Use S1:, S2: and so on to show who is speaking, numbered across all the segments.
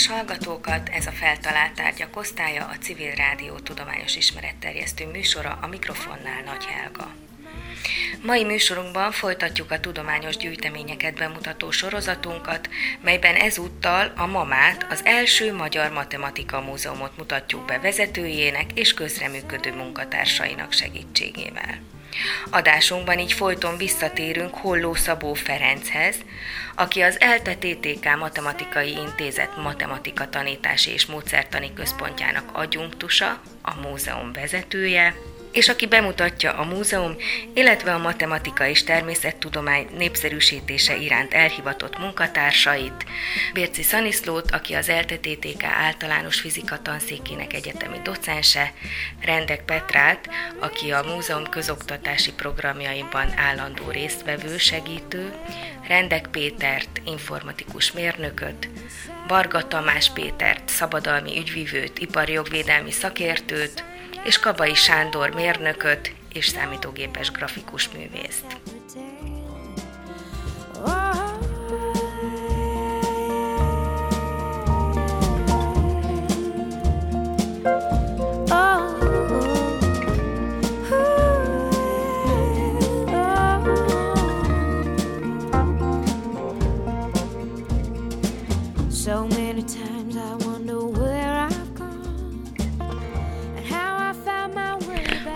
S1: Kedves hallgatókat, ez a feltalált tárgyak osztálya, a Civil Rádió tudományos ismeretterjesztő műsora, a mikrofonnál Nagy Helga. Mai műsorunkban folytatjuk a tudományos gyűjteményeket bemutató sorozatunkat, melyben ezúttal a mamát, az első Magyar Matematika Múzeumot mutatjuk be vezetőjének és közreműködő munkatársainak segítségével. Adásunkban így folyton visszatérünk Holló Szabó Ferenchez, aki az ELTE TTK Matematikai Intézet Matematika Tanítási és Módszertani Központjának adjunktusa, a múzeum vezetője, és aki bemutatja a múzeum, illetve a matematika és természettudomány népszerűsítése iránt elhivatott munkatársait, Bérci Szaniszlót, aki az LTTTK általános fizika tanszékének egyetemi docense, Rendek Petrát, aki a múzeum közoktatási programjaiban állandó résztvevő segítő, Rendek Pétert, informatikus mérnököt, Barga Tamás Pétert, szabadalmi ügyvivőt, ipari jogvédelmi szakértőt, és Kabai Sándor mérnököt és számítógépes grafikus művészt. So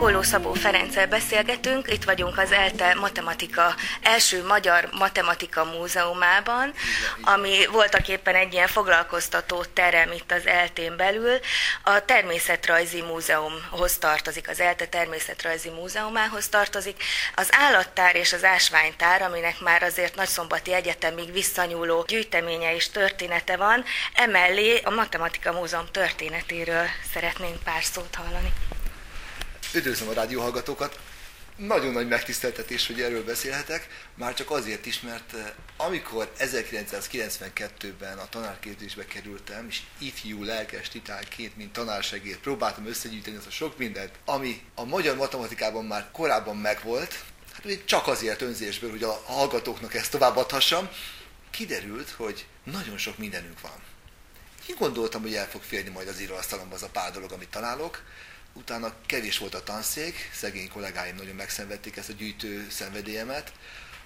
S1: Holló Szabó Ferenccel beszélgetünk, itt vagyunk az ELTE Matematika első Magyar Matematika Múzeumában, ami voltak éppen egy ilyen foglalkoztató terem itt az ELTén belül. A Természetrajzi Múzeumhoz tartozik, az ELTE Természetrajzi Múzeumához tartozik. Az állattár és az ásványtár, aminek már azért Nagyszombati Egyetemig visszanyúló gyűjteménye és története van, emellé a Matematika Múzeum történetéről szeretnénk pár szót hallani.
S2: Üdvözlöm a rádióhallgatókat! Nagyon nagy megtiszteltetés, hogy erről beszélhetek, már csak azért is, mert eh, amikor 1992-ben a tanárképzésbe kerültem, és ifjú lelkes titálként, mint tanársegéd próbáltam összegyűjteni azt a sok mindent, ami a magyar matematikában már korábban megvolt, hát csak azért önzésből, hogy a hallgatóknak ezt továbbadhassam, kiderült, hogy nagyon sok mindenünk van. Én gondoltam, hogy el fog férni majd az íróasztalomba az a pár dolog, amit találok, utána kevés volt a tanszék, szegény kollégáim nagyon megszenvedték ezt a gyűjtő szenvedélyemet,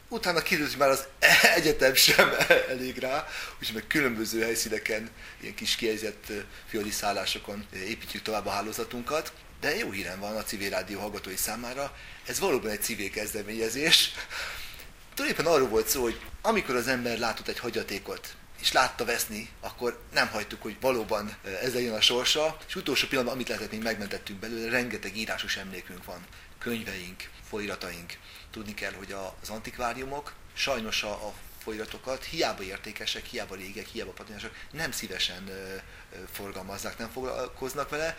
S2: utána kiderült, már az egyetem sem elég rá, úgyhogy meg különböző helyszíneken, ilyen kis kiejzett fioli szállásokon építjük tovább a hálózatunkat. De jó hírem van a civil rádió hallgatói számára, ez valóban egy civil kezdeményezés. Tulajdonképpen arról volt szó, hogy amikor az ember látott egy hagyatékot, és látta veszni, akkor nem hagytuk, hogy valóban ez legyen a sorsa, és utolsó pillanatban, amit lehetett, még megmentettünk belőle, rengeteg írásos emlékünk van, könyveink, folyirataink. Tudni kell, hogy az antikváriumok sajnos a, a folyiratokat hiába értékesek, hiába régek, hiába patinások, nem szívesen forgalmazzák, nem foglalkoznak vele,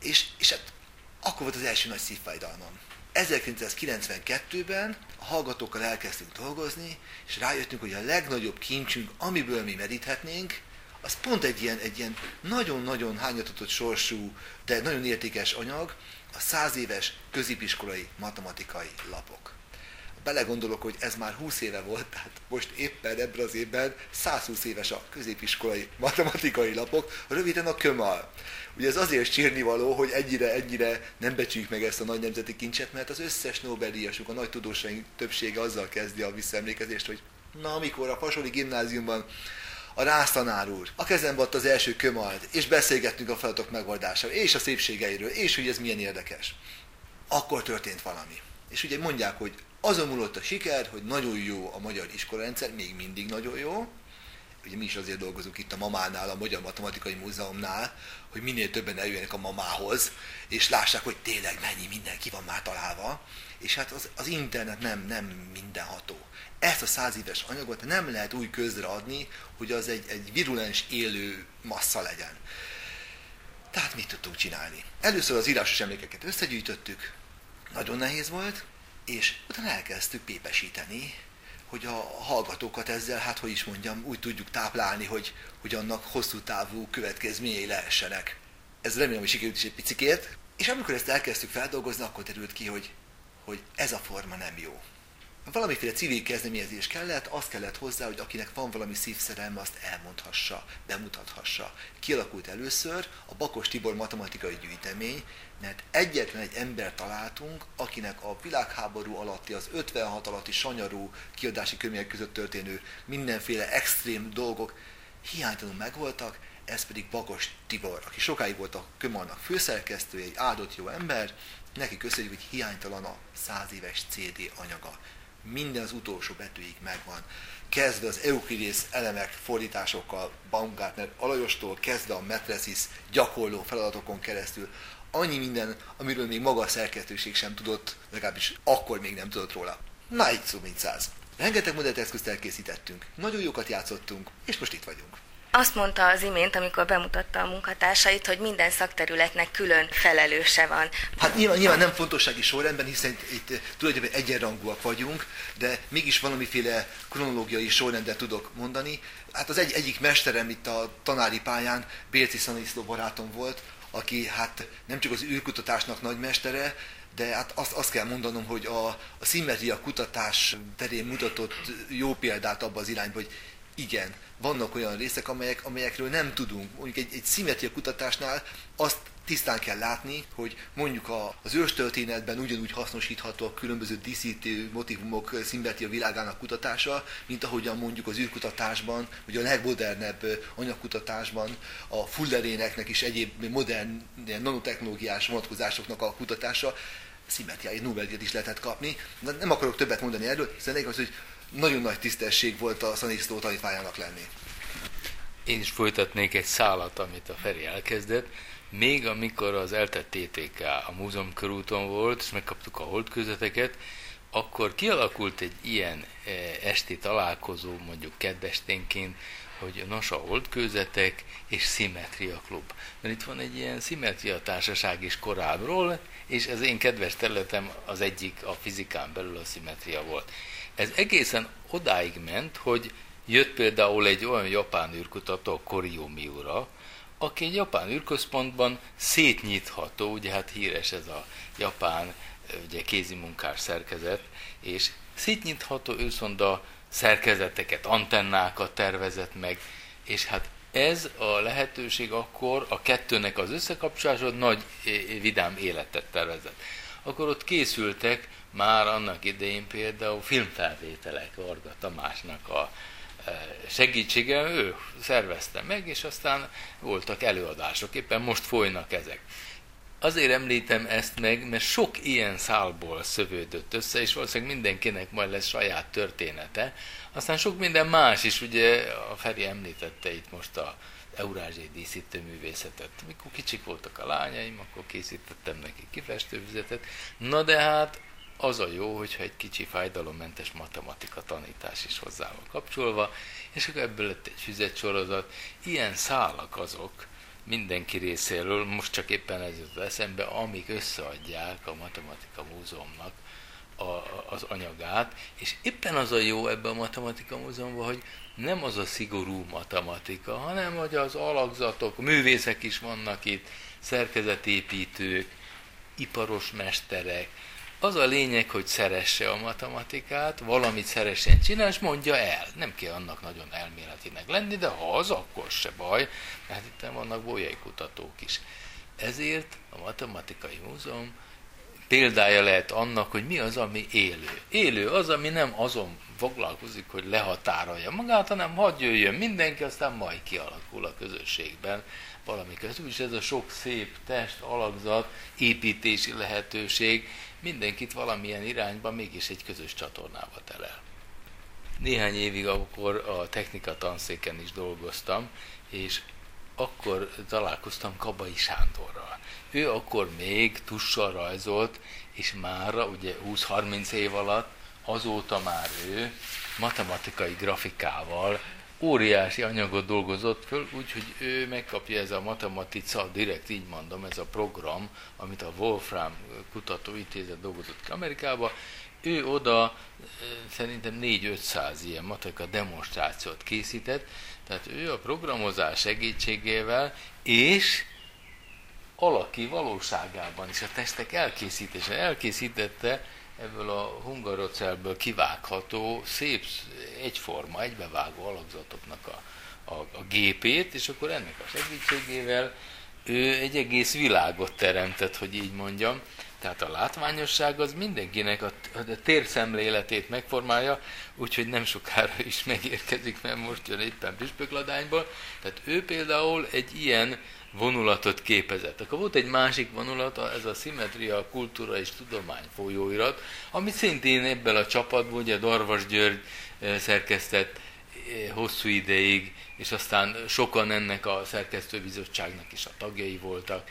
S2: és, és hát akkor volt az első nagy szívfájdalmam 1992-ben a hallgatókkal elkezdtünk dolgozni, és rájöttünk, hogy a legnagyobb kincsünk, amiből mi meríthetnénk, az pont egy ilyen, egy ilyen nagyon-nagyon hányatatott sorsú, de nagyon értékes anyag, a száz éves középiskolai matematikai lapok. Belegondolok, hogy ez már 20 éve volt, tehát most éppen ebben az évben 120 éves a középiskolai matematikai lapok, röviden a kömal. Ugye ez azért sírnivaló, hogy ennyire, ennyire nem becsüljük meg ezt a nagy nemzeti kincset, mert az összes Nobel-díjasuk, a nagy tudósaink többsége azzal kezdi a visszaemlékezést, hogy na, amikor a Fasoli gimnáziumban a rásztanár úr, a kezembe adta az első kömalt, és beszélgettünk a feladatok megoldásáról, és a szépségeiről, és hogy ez milyen érdekes. Akkor történt valami. És ugye mondják, hogy azon múlott a siker, hogy nagyon jó a magyar iskolarendszer, még mindig nagyon jó, ugye mi is azért dolgozunk itt a mamánál, a Magyar Matematikai Múzeumnál, hogy minél többen eljöjjenek a mamához, és lássák, hogy tényleg mennyi mindenki van már találva, és hát az, az internet nem, nem mindenható. Ezt a száz éves anyagot nem lehet új közre adni, hogy az egy, egy virulens élő massza legyen. Tehát mit tudtunk csinálni? Először az írásos emlékeket összegyűjtöttük, nagyon nehéz volt, és utána elkezdtük pépesíteni, hogy a hallgatókat ezzel, hát hogy is mondjam, úgy tudjuk táplálni, hogy, hogy annak hosszú távú következményei lehessenek. Ez remélem, hogy sikerült is egy picikét. És amikor ezt elkezdtük feldolgozni, akkor derült ki, hogy, hogy ez a forma nem jó. Valamiféle civil kezdeményezés kellett, az kellett hozzá, hogy akinek van valami szívszerelme, azt elmondhassa, bemutathassa. Kialakult először a Bakos Tibor matematikai gyűjtemény, mert egyetlen egy ember találtunk, akinek a világháború alatti, az 56 alatti sanyarú kiadási körülmények között történő mindenféle extrém dolgok hiánytalanul megvoltak, ez pedig Bakos Tibor, aki sokáig volt a Kömarnak főszerkesztője, egy áldott jó ember, neki köszönjük, hogy hiánytalan a száz éves CD anyaga. Minden az utolsó betűig megvan. Kezdve az Euclides elemek fordításokkal Baumgartner Alajostól, kezdve a Metresis gyakorló feladatokon keresztül, annyi minden, amiről még maga a szerkesztőség sem tudott, legalábbis akkor még nem tudott róla. Na, egy szó, mint száz. Rengeteg modellteszközt elkészítettünk, nagyon jókat játszottunk, és most itt vagyunk.
S1: Azt mondta az imént, amikor bemutatta a munkatársait, hogy minden szakterületnek külön felelőse van.
S2: Hát nyilván, nyilván nem fontossági sorrendben, hiszen itt tulajdonképpen egyenrangúak vagyunk, de mégis valamiféle kronológiai sorrendet tudok mondani. Hát az egy, egyik mesterem itt a tanári pályán, Bérci Szaniszló barátom volt, aki hát nem csak az űrkutatásnak nagy mestere, de hát azt, azt kell mondanom, hogy a, a szimmetria kutatás terén mutatott jó példát abba az irányba, hogy igen, vannak olyan részek, amelyek, amelyekről nem tudunk. Mondjuk egy, egy szimetria kutatásnál azt tisztán kell látni, hogy mondjuk a, az őstörténetben ugyanúgy hasznosítható a különböző díszítő motivumok szimmetria világának kutatása, mint ahogyan mondjuk az űrkutatásban, vagy a legmodernebb anyagkutatásban a fulleréneknek is egyéb modern nanotechnológiás vonatkozásoknak a kutatása szimmetriai nobel is lehetett kapni. De nem akarok többet mondani erről, hiszen az, hogy nagyon nagy tisztesség volt a Szanisztó tanítványának lenni.
S3: Én is folytatnék egy szálat, amit a Feri elkezdett. Még amikor az eltett TTK a múzeum körúton volt, és megkaptuk a holdkőzeteket, akkor kialakult egy ilyen eh, esti találkozó, mondjuk keddesténként, hogy nos a holdkőzetek és szimmetria klub. Mert itt van egy ilyen szimmetria társaság is korábbról, és az én kedves területem az egyik a fizikán belül a szimmetria volt. Ez egészen odáig ment, hogy jött például egy olyan japán űrkutató, Korio Miura, aki egy japán űrközpontban szétnyitható, ugye hát híres ez a japán ugye kézimunkás szerkezet, és szétnyitható őszonda szerkezeteket, antennákat tervezett meg, és hát ez a lehetőség akkor a kettőnek az összekapcsolása nagy eh, vidám életet tervezett. Akkor ott készültek már annak idején például filmfelvételek Varga Tamásnak a e, segítsége, ő szervezte meg, és aztán voltak előadások, éppen most folynak ezek. Azért említem ezt meg, mert sok ilyen szálból szövődött össze, és valószínűleg mindenkinek majd lesz saját története. Aztán sok minden más is, ugye a Feri említette itt most a Eurázsiai díszítőművészetet. Mikor kicsik voltak a lányaim, akkor készítettem neki kifestővizetet. Na de hát az a jó, hogyha egy kicsi fájdalommentes matematika tanítás is hozzá van kapcsolva, és akkor ebből lett egy füzetsorozat. Ilyen szálak azok mindenki részéről, most csak éppen ez jut eszembe, amik összeadják a Matematika Múzeumnak a, az anyagát, és éppen az a jó ebben a Matematika Múzeumban, hogy nem az a szigorú matematika, hanem hogy az alakzatok, művészek is vannak itt, szerkezetépítők, iparos mesterek, az a lényeg, hogy szeresse a matematikát, valamit szeressen csinálni, és mondja el. Nem kell annak nagyon elméletinek lenni, de ha az, akkor se baj, mert itt vannak bolyai kutatók is. Ezért a Matematikai Múzeum példája lehet annak, hogy mi az, ami élő. Élő az, ami nem azon foglalkozik, hogy lehatárolja magát, hanem hadd jöjjön mindenki, aztán majd kialakul a közösségben valami közül, és ez a sok szép test, alakzat, építési lehetőség, mindenkit valamilyen irányba mégis egy közös csatornába telel. Néhány évig akkor a technika tanszéken is dolgoztam, és akkor találkoztam Kabai Sándorral. Ő akkor még tussal rajzolt, és már ugye 20-30 év alatt azóta már ő matematikai grafikával óriási anyagot dolgozott föl, úgyhogy ő megkapja ez a matematica, direkt így mondom, ez a program, amit a Wolfram Kutatóintézet dolgozott ki Amerikába, ő oda szerintem 4-500 ilyen matematika demonstrációt készített, tehát ő a programozás segítségével és alaki valóságában is a testek elkészítése elkészítette ebből a hungarocelből kivágható, szép, egyforma, egybevágó alakzatoknak a, a, a gépét, és akkor ennek a segítségével ő egy egész világot teremtett, hogy így mondjam. Tehát a látványosság az mindenkinek a, a térszemléletét megformálja, úgyhogy nem sokára is megérkezik, mert most jön éppen Püspökladányból. Tehát ő például egy ilyen vonulatot képezett. Akkor volt egy másik vonulata, ez a Szimetria, Kultúra és Tudomány folyóirat, ami szintén ebben a csapatban, ugye Darvas György szerkesztett hosszú ideig, és aztán sokan ennek a szerkesztőbizottságnak is a tagjai voltak.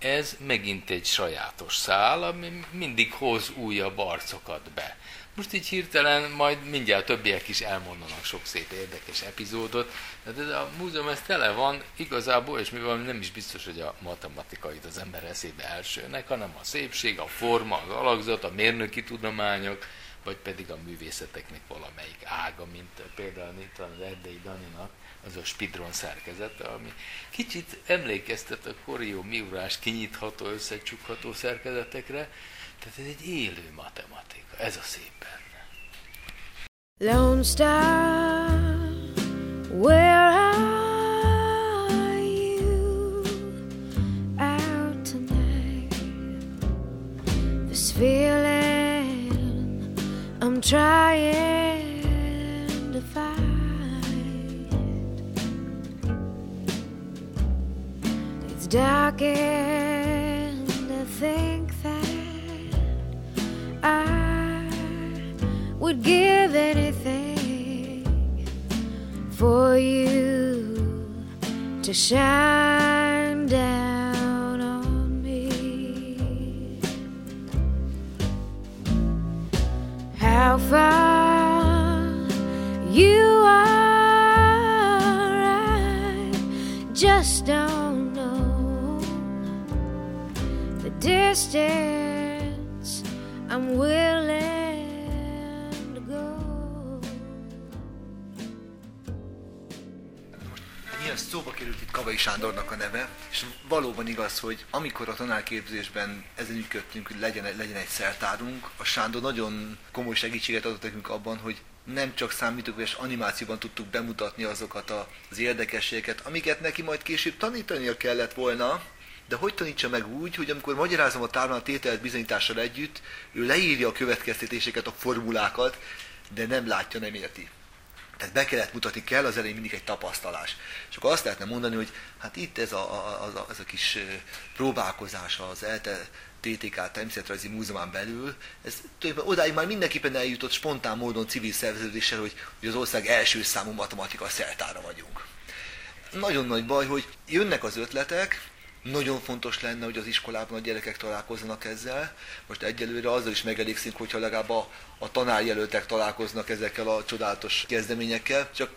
S3: Ez megint egy sajátos szál, ami mindig hoz újabb arcokat be. Most így hirtelen majd mindjárt többiek is elmondanak sok szép érdekes epizódot. Tehát ez a múzeum ez tele van igazából, és mivel nem is biztos, hogy a matematikait az ember eszébe elsőnek, hanem a szépség, a forma, az alakzat, a mérnöki tudományok, vagy pedig a művészeteknek valamelyik ága, mint például itt az Erdei Daninak, az a Spidron szerkezete, ami kicsit emlékeztet a Korió Miurás kinyitható, összecsukható szerkezetekre, tehát ez egy élő matematika, ez a szép benne. Lone Star, where are you out tonight? This feeling I'm trying dark and I think that I would give anything for you to shine down on me. How far you are, I just don't distance. I'm willing to go.
S2: Milyen szóba került itt Kavai Sándornak a neve, és valóban igaz, hogy amikor a tanárképzésben ezen ügyködtünk, hogy legyen, legyen egy szertárunk, a Sándor nagyon komoly segítséget adott nekünk abban, hogy nem csak számítógépes animációban tudtuk bemutatni azokat az érdekességeket, amiket neki majd később tanítania kellett volna, de hogy tanítsa meg úgy, hogy amikor magyarázom a a tételt bizonyítással együtt, ő leírja a következtetéseket, a formulákat, de nem látja, nem érti. Tehát be kellett mutatni kell, az elején mindig egy tapasztalás. És akkor azt lehetne mondani, hogy hát itt ez a, a, a, az a kis próbálkozás az ELTE TTK Természetrajzi Múzeumán belül, ez odáig már mindenképpen eljutott spontán módon civil szerveződéssel, hogy, hogy az ország első számú matematika szertára vagyunk. Nagyon nagy baj, hogy jönnek az ötletek, nagyon fontos lenne, hogy az iskolában a gyerekek találkozzanak ezzel. Most egyelőre azzal is megelégszünk, hogyha legalább a, a tanárjelöltek találkoznak ezekkel a csodálatos kezdeményekkel. Csak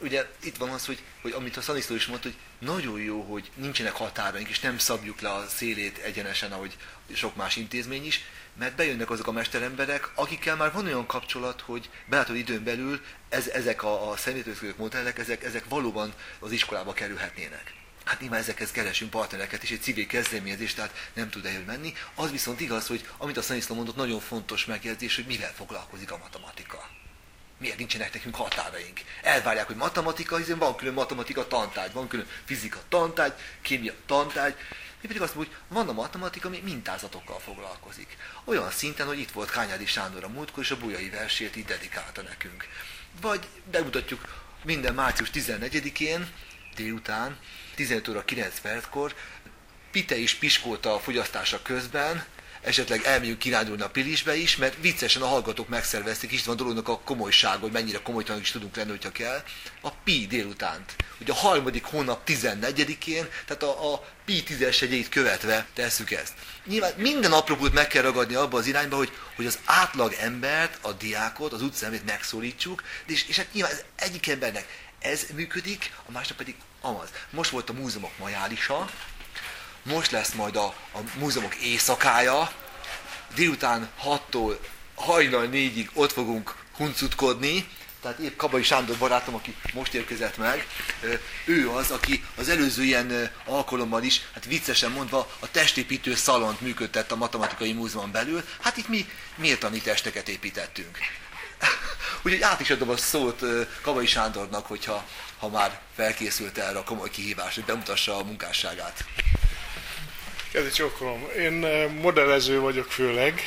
S2: ugye itt van az, hogy, hogy amit a Szaniszló is mondta, hogy nagyon jó, hogy nincsenek határaink, és nem szabjuk le a szélét egyenesen, ahogy sok más intézmény is, mert bejönnek azok a mesteremberek, akikkel már van olyan kapcsolat, hogy belátó időn belül ez, ezek a, a személytőzők modellek, ezek, ezek valóban az iskolába kerülhetnének. Hát nyilván ezekhez keresünk partnereket és egy civil kezdeményezést, tehát nem tud menni. Az viszont igaz, hogy amit a Szaniszló mondott, nagyon fontos megjegyzés, hogy mivel foglalkozik a matematika. Miért nincsenek nekünk határaink? Elvárják, hogy matematika, hiszen van külön matematika tantárgy, van külön fizika tantárgy, kémia tantárgy, mi pedig azt mondjuk, hogy van a matematika, ami mintázatokkal foglalkozik. Olyan szinten, hogy itt volt Kányádi Sándor a múltkor, és a Bujai versét így dedikálta nekünk. Vagy bemutatjuk minden március 14-én délután 15 óra 9 perckor, Pite is piskolta a fogyasztása közben, esetleg elmegyünk kirándulni a Pilisbe is, mert viccesen a hallgatók megszervezték István dolognak a komolyság, hogy mennyire komolytalanok is tudunk lenni, hogyha kell, a Pi délutánt. Ugye a harmadik hónap 14-én, tehát a, a Pi tízes egyeit követve tesszük ezt. Nyilván minden apropót meg kell ragadni abba az irányba, hogy, hogy az átlag embert, a diákot, az utcámét megszólítsuk, és, és hát nyilván ez egyik embernek ez működik, a másnak pedig amaz. Most volt a múzeumok majálisa, most lesz majd a, a múzeumok éjszakája, délután 6-tól hajnal 4-ig ott fogunk huncutkodni, tehát épp Kabai Sándor barátom, aki most érkezett meg, ő az, aki az előző ilyen alkalommal is, hát viccesen mondva, a testépítő szalont működtett a Matematikai Múzeumon belül. Hát itt mi méltani testeket építettünk. Úgyhogy át is adom a szót Kabai Sándornak, hogyha ha már felkészült erre a komoly kihívás, hogy bemutassa a munkásságát.
S4: Kedves csokolom, én modellező vagyok főleg,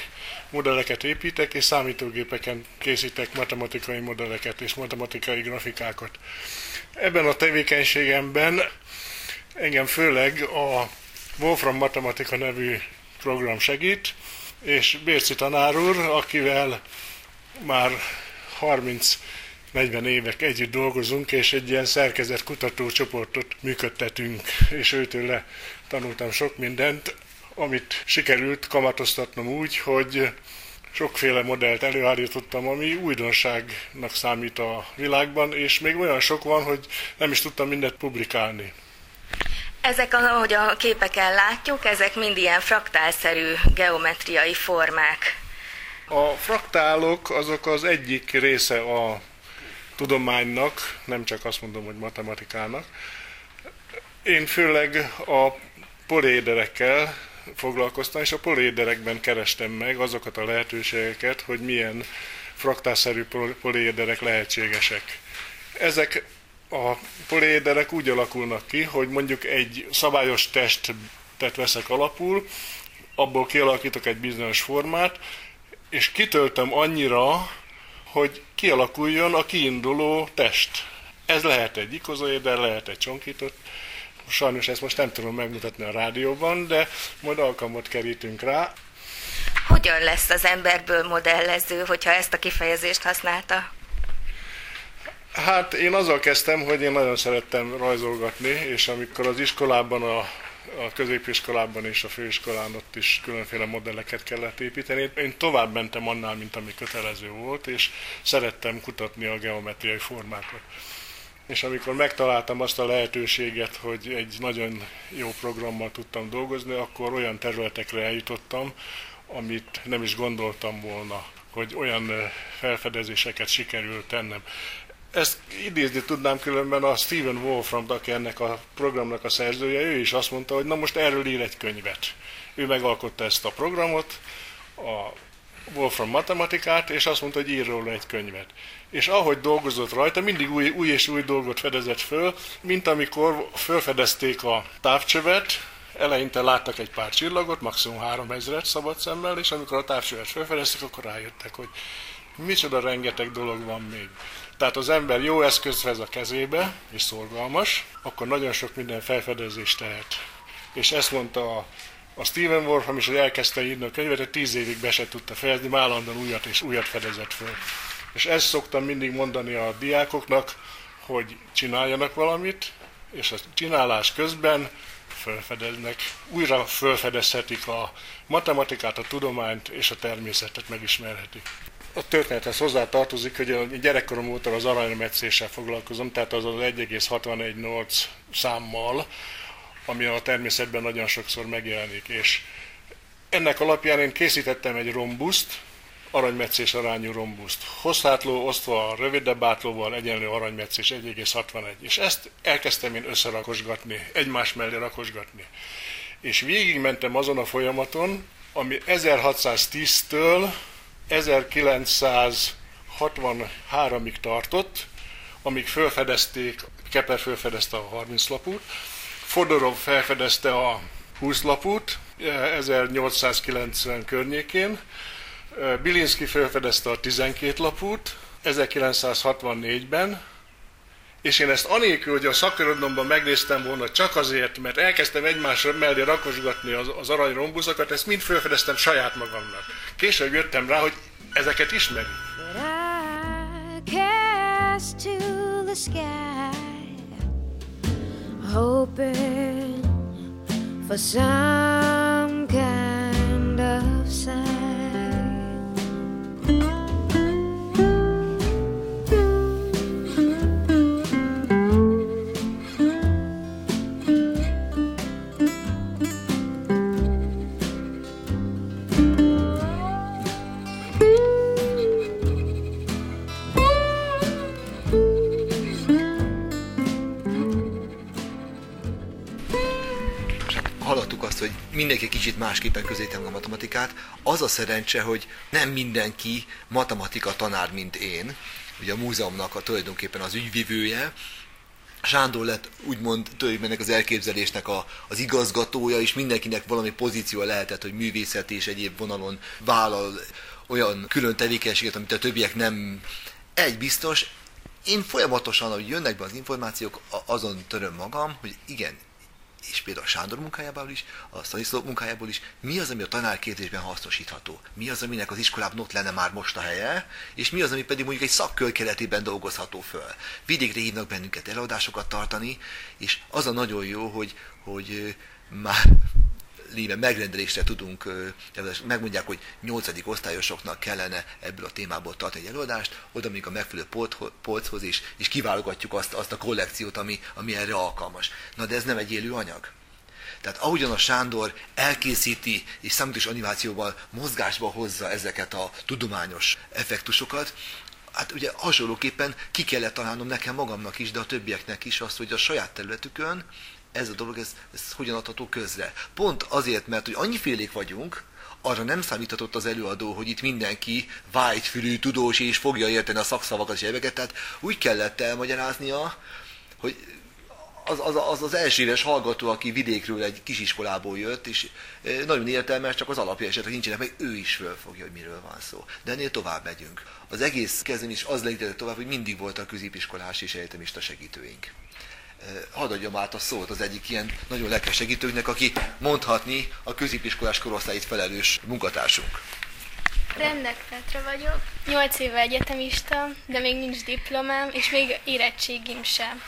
S4: modelleket építek, és számítógépeken készítek matematikai modelleket és matematikai grafikákat. Ebben a tevékenységemben engem főleg a Wolfram Matematika nevű program segít, és Bérci tanár úr, akivel már 30 40 évek együtt dolgozunk, és egy ilyen szerkezet kutató csoportot működtetünk, és őtől tanultam sok mindent, amit sikerült kamatoztatnom úgy, hogy sokféle modellt előállítottam, ami újdonságnak számít a világban, és még olyan sok van, hogy nem is tudtam mindent publikálni.
S1: Ezek, ahogy a képeken látjuk, ezek mind ilyen fraktálszerű geometriai formák.
S4: A fraktálok azok az egyik része a tudománynak, nem csak azt mondom, hogy matematikának. Én főleg a poléderekkel foglalkoztam, és a poléderekben kerestem meg azokat a lehetőségeket, hogy milyen fraktálszerű poléderek lehetségesek. Ezek a poléderek úgy alakulnak ki, hogy mondjuk egy szabályos testet veszek alapul, abból kialakítok egy bizonyos formát, és kitöltöm annyira, hogy kialakuljon a kiinduló test. Ez lehet egy ikozóéder, lehet egy csonkított. Sajnos ezt most nem tudom megmutatni a rádióban, de majd alkalmat kerítünk rá.
S1: Hogyan lesz az emberből modellező, hogyha ezt a kifejezést használta?
S4: Hát én azzal kezdtem, hogy én nagyon szerettem rajzolgatni, és amikor az iskolában a a középiskolában és a főiskolán ott is különféle modelleket kellett építeni. Én tovább mentem annál, mint ami kötelező volt, és szerettem kutatni a geometriai formákat. És amikor megtaláltam azt a lehetőséget, hogy egy nagyon jó programmal tudtam dolgozni, akkor olyan területekre eljutottam, amit nem is gondoltam volna, hogy olyan felfedezéseket sikerült tennem. Ezt idézni tudnám különben a Stephen Wolfram, aki ennek a programnak a szerzője, ő is azt mondta, hogy na most erről ír egy könyvet. Ő megalkotta ezt a programot, a Wolfram matematikát, és azt mondta, hogy ír róla egy könyvet. És ahogy dolgozott rajta, mindig új, új és új dolgot fedezett föl, mint amikor felfedezték a távcsövet, eleinte láttak egy pár csillagot, maximum 3000-et szabad szemmel, és amikor a távcsövet felfedezték, akkor rájöttek, hogy micsoda rengeteg dolog van még. Tehát az ember jó eszközt vesz a kezébe, és szorgalmas, akkor nagyon sok minden felfedezést tehet. És ezt mondta a, a Stephen Wolfram is, hogy elkezdte írni a könyvet, hogy tíz évig be se tudta fejezni, állandóan újat és újat fedezett föl. És ezt szoktam mindig mondani a diákoknak, hogy csináljanak valamit, és a csinálás közben felfedeznek, újra felfedezhetik a matematikát, a tudományt és a természetet megismerhetik a történethez hozzá tartozik, hogy a gyerekkorom óta az aranymetszéssel foglalkozom, tehát az az 1,618 számmal, ami a természetben nagyon sokszor megjelenik. És ennek alapján én készítettem egy rombuszt, aranymetszés arányú rombuszt. Hosszátló osztva rövidebb átlóval egyenlő aranymetszés 1,61. És ezt elkezdtem én összerakosgatni, egymás mellé rakosgatni. És végigmentem azon a folyamaton, ami 1610-től 1963-ig tartott, amíg felfedezték, Kepler felfedezte a 30 lapút, Fodorov felfedezte a 20 lapút 1890 környékén, Bilinski felfedezte a 12 lapút 1964-ben, és én ezt anélkül, hogy a szakirodalomban megnéztem volna csak azért, mert elkezdtem egymás mellé rakosgatni az, az arany rombuszokat, ezt mind felfedeztem saját magamnak. Később jöttem rá, hogy ezeket ismeri. hoping for some
S2: mindenki kicsit másképpen közelítem a matematikát. Az a szerencse, hogy nem mindenki matematika tanár, mint én. Ugye a múzeumnak a tulajdonképpen az ügyvivője, Sándor lett úgymond tulajdonképpen az elképzelésnek a, az igazgatója, és mindenkinek valami pozíció lehetett, hogy művészet és egyéb vonalon vállal olyan külön tevékenységet, amit a többiek nem. Egy biztos, én folyamatosan, ahogy jönnek be az információk, azon töröm magam, hogy igen, és például a Sándor munkájából is, a Stanislav munkájából is, mi az, ami a tanárképzésben hasznosítható, mi az, aminek az iskolában ott lenne már most a helye, és mi az, ami pedig mondjuk egy szakkör keretében dolgozható föl. Vidékre hívnak bennünket előadásokat tartani, és az a nagyon jó, hogy, hogy már líme megrendelésre tudunk, megmondják, hogy nyolcadik osztályosoknak kellene ebből a témából tartani egy előadást, oda még a megfelelő polchoz is, és kiválogatjuk azt, azt a kollekciót, ami, ami erre alkalmas. Na de ez nem egy élő anyag. Tehát ahogyan a Sándor elkészíti és számítós animációval mozgásba hozza ezeket a tudományos effektusokat, hát ugye hasonlóképpen ki kellett találnom nekem magamnak is, de a többieknek is azt, hogy a saját területükön ez a dolog, ez, ez hogyan adható közre. Pont azért, mert hogy annyifélék vagyunk, arra nem számíthatott az előadó, hogy itt mindenki vágyfülű, tudós és fogja érteni a szakszavakat és éveket, tehát úgy kellett elmagyaráznia, hogy az, az, az, az első éves hallgató, aki vidékről egy kisiskolából jött, és e, nagyon értelmes, csak az alapja esetleg nincsenek, meg ő is fölfogja, hogy miről van szó. De ennél tovább megyünk. Az egész kezden is az legyített tovább, hogy mindig voltak középiskolás és egyetemista segítőink hadd adjam át a szót az egyik ilyen nagyon lelkes segítőknek, aki mondhatni a középiskolás korosztályt felelős munkatársunk.
S5: Rendek Petra vagyok, 8 éve egyetemista, de még nincs diplomám, és még érettségim sem.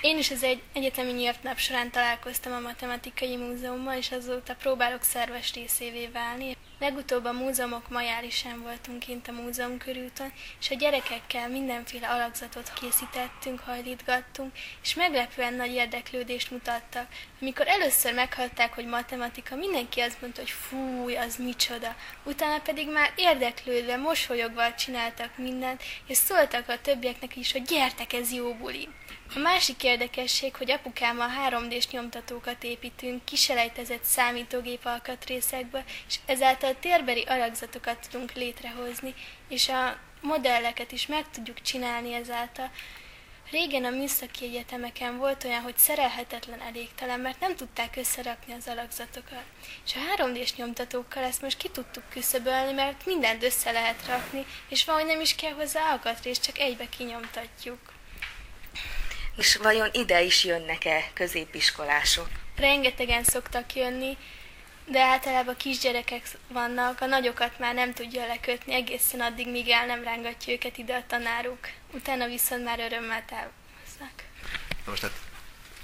S5: Én is az egy egyetemi nyílt során találkoztam a Matematikai Múzeummal, és azóta próbálok szerves részévé válni. Legutóbb a múzeumok majárisán voltunk kint a múzeum körülton, és a gyerekekkel mindenféle alakzatot készítettünk, hajlítgattunk, és meglepően nagy érdeklődést mutattak. Amikor először meghallották, hogy matematika, mindenki azt mondta, hogy fúj, az micsoda. Utána pedig már érdeklődve, mosolyogva csináltak mindent, és szóltak a többieknek is, hogy gyertek, ez jó buli. A másik érdekesség, hogy apukámmal 3D-s nyomtatókat építünk kiselejtezett számítógép alkatrészekből, és ezáltal térbeli alakzatokat tudunk létrehozni, és a modelleket is meg tudjuk csinálni ezáltal. Régen a műszaki egyetemeken volt olyan, hogy szerelhetetlen elégtelen, mert nem tudták összerakni az alakzatokat. És a 3D-s nyomtatókkal ezt most ki tudtuk küszöbölni, mert mindent össze lehet rakni, és valahogy nem is kell hozzá alkatrészt, csak egybe kinyomtatjuk.
S1: És vajon ide is jönnek-e középiskolások?
S5: Rengetegen szoktak jönni, de általában kisgyerekek vannak, a nagyokat már nem tudja lekötni egészen addig, míg el nem rángatja őket ide a tanáruk. Utána viszont már örömmel távoznak.
S2: Most hát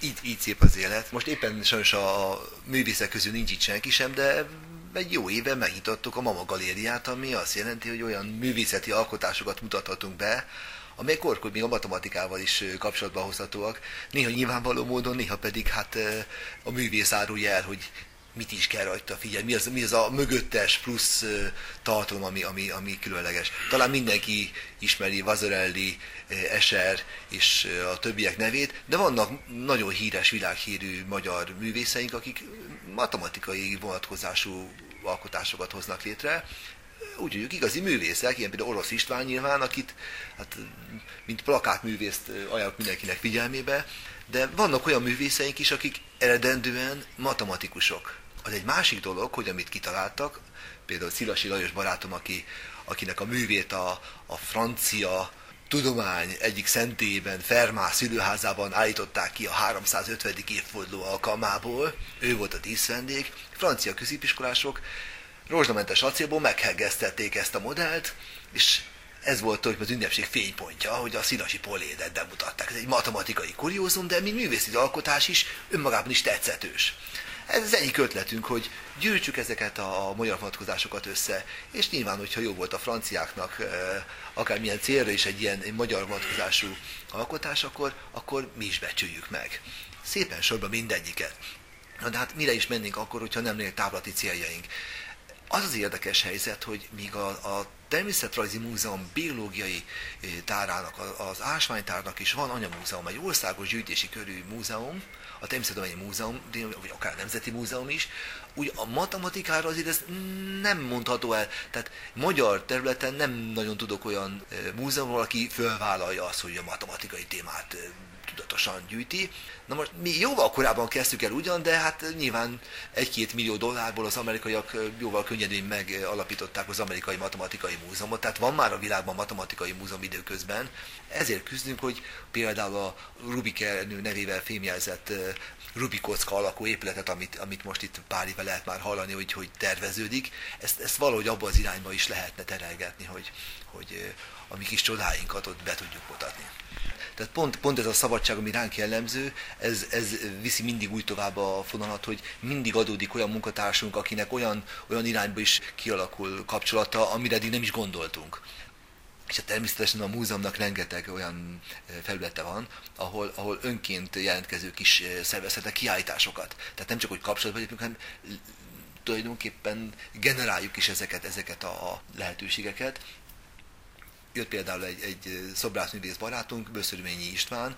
S2: így, így szép az élet. Most éppen sajnos a művészek közül nincs itt senki sem, de egy jó éve megnyitottuk a Mama Galériát, ami azt jelenti, hogy olyan művészeti alkotásokat mutathatunk be, amelyek korkod még a matematikával is kapcsolatban hozhatóak. Néha nyilvánvaló módon, néha pedig hát a művész árulja el, hogy mit is kell rajta figyelni, mi az, mi az a mögöttes plusz tartalom, ami, ami, ami különleges. Talán mindenki ismeri Vazarelli, Eser és a többiek nevét, de vannak nagyon híres, világhírű magyar művészeink, akik matematikai vonatkozású alkotásokat hoznak létre, úgy mondjuk igazi művészek, ilyen például Orosz István nyilván, akit hát, mint plakátművészt ajánlok mindenkinek figyelmébe, de vannak olyan művészeink is, akik eredendően matematikusok. Az egy másik dolog, hogy amit kitaláltak, például Szilasi Lajos barátom, aki, akinek a művét a, a francia tudomány egyik szentélyében, Fermá szülőházában állították ki a 350. évforduló alkalmából, ő volt a díszvendég, francia középiskolások rózsamentes acélból meghegesztették ezt a modellt, és ez volt hogy az ünnepség fénypontja, hogy a színasi polédet bemutatták. Ez egy matematikai kuriózum, de mint művészi alkotás is önmagában is tetszetős. Ez az egyik ötletünk, hogy gyűjtsük ezeket a magyar vonatkozásokat össze, és nyilván, hogyha jó volt a franciáknak akármilyen célra is egy ilyen egy magyar vonatkozású alkotás, akkor, akkor mi is becsüljük meg. Szépen sorban mindegyiket. Na de hát mire is mennénk akkor, hogyha nem lennének távlati céljaink? Az az érdekes helyzet, hogy míg a, a Természetrajzi Múzeum biológiai tárának, az ásványtárnak is van anyamúzeum, egy országos gyűjtési körű múzeum, a Természettudományi Múzeum, vagy akár a Nemzeti Múzeum is, úgy a matematikára azért ez nem mondható el. Tehát magyar területen nem nagyon tudok olyan múzeumról, aki fölvállalja azt, hogy a matematikai témát tudatosan gyűjti. Na most mi jóval korábban kezdtük el ugyan, de hát nyilván egy-két millió dollárból az amerikaiak jóval könnyedén megalapították az amerikai matematikai múzeumot, tehát van már a világban matematikai múzeum időközben. Ezért küzdünk, hogy például a Rubik nevével fémjelzett Rubikocka alakú épületet, amit, amit most itt pár éve lehet már hallani, hogy, hogy terveződik, ezt, ezt valahogy abba az irányba is lehetne terelgetni, hogy, hogy a mi kis csodáinkat ott be tudjuk mutatni. Tehát pont, pont ez a szabadság, ami ránk jellemző, ez, ez viszi mindig úgy tovább a fonalat, hogy mindig adódik olyan munkatársunk, akinek olyan, olyan irányba is kialakul kapcsolata, amire eddig nem is gondoltunk. És természetesen a múzeumnak rengeteg olyan felülete van, ahol, ahol önként jelentkezők is szervezhetnek kiállításokat. Tehát nem csak, hogy kapcsolatban lépünk, hanem tulajdonképpen generáljuk is ezeket, ezeket a lehetőségeket jött például egy, egy szobrászművész barátunk, Böszörményi István,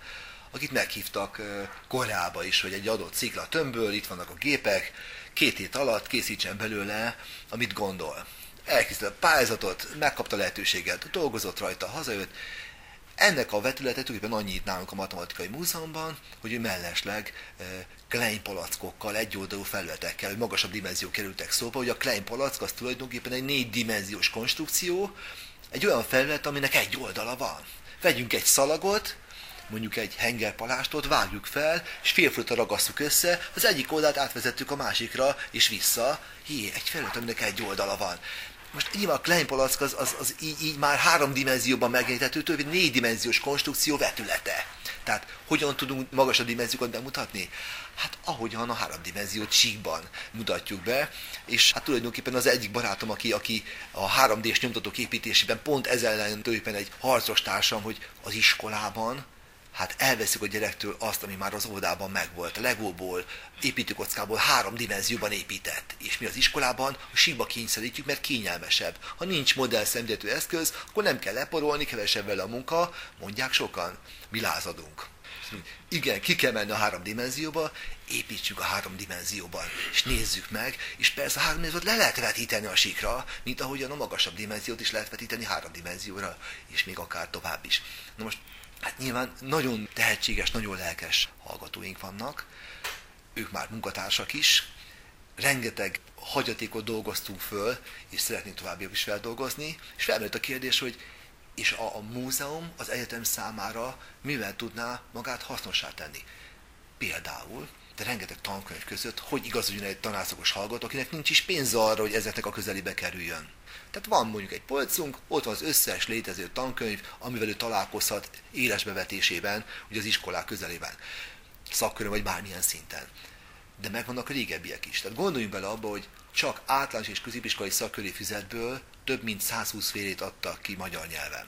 S2: akit meghívtak Koreába is, hogy egy adott cikla tömbből, itt vannak a gépek, két hét alatt készítsen belőle, amit gondol. Elkészített a pályázatot, megkapta lehetőséget, dolgozott rajta, hazajött. Ennek a vetületet tulajdonképpen annyit nálunk a Matematikai Múzeumban, hogy mellesleg Klein palackokkal, egyoldalú felületekkel, hogy magasabb dimenziók kerültek szóba, hogy a Klein palack az tulajdonképpen egy négy dimenziós konstrukció, egy olyan felület, aminek egy oldala van. Vegyünk egy szalagot, mondjuk egy hengerpalástot, vágjuk fel, és félföltre ragasztjuk össze, az egyik oldalt átvezettük a másikra, és vissza. Hé, egy felület, aminek egy oldala van. Most nyilván a Klein palack az, az, az így, így, már három dimenzióban megjeleníthető, több négy dimenziós konstrukció vetülete. Tehát hogyan tudunk magasabb dimenziókat bemutatni? Hát ahogyan a háromdimenziót síkban mutatjuk be, és hát tulajdonképpen az egyik barátom, aki, aki a 3D-s nyomtatók építésében pont ezzel ellen tulajdonképpen egy harcos társam, hogy az iskolában hát elveszik a gyerektől azt, ami már az óvodában megvolt. A legóból, építőkockából három dimenzióban épített. És mi az iskolában a síkba kényszerítjük, mert kényelmesebb. Ha nincs modell eszköz, akkor nem kell leporolni, kevesebb vele a munka, mondják sokan. Mi lázadunk. Igen, ki kell menni a három dimenzióba, építsük a három dimenzióban, és nézzük meg, és persze a három dimenziót le lehet vetíteni a síkra, mint ahogyan a magasabb dimenziót is lehet vetíteni három dimenzióra, és még akár tovább is. Na most, hát nyilván nagyon tehetséges, nagyon lelkes hallgatóink vannak, ők már munkatársak is, rengeteg hagyatékot dolgoztunk föl, és szeretnénk további is feldolgozni, és felmerült a kérdés, hogy és a, a múzeum az egyetem számára mivel tudná magát hasznosá tenni. Például, de rengeteg tankönyv között, hogy igazodjon egy tanárszakos hallgató, akinek nincs is pénze arra, hogy ezeknek a közelébe kerüljön. Tehát van mondjuk egy polcunk, ott van az összes létező tankönyv, amivel ő találkozhat éles bevetésében, ugye az iskolák közelében, szakkörön vagy bármilyen szinten. De megvannak a régebbiek is. Tehát gondoljunk bele abba, hogy csak általános és középiskolai szakköri füzetből több mint 120 félét adtak ki magyar nyelven.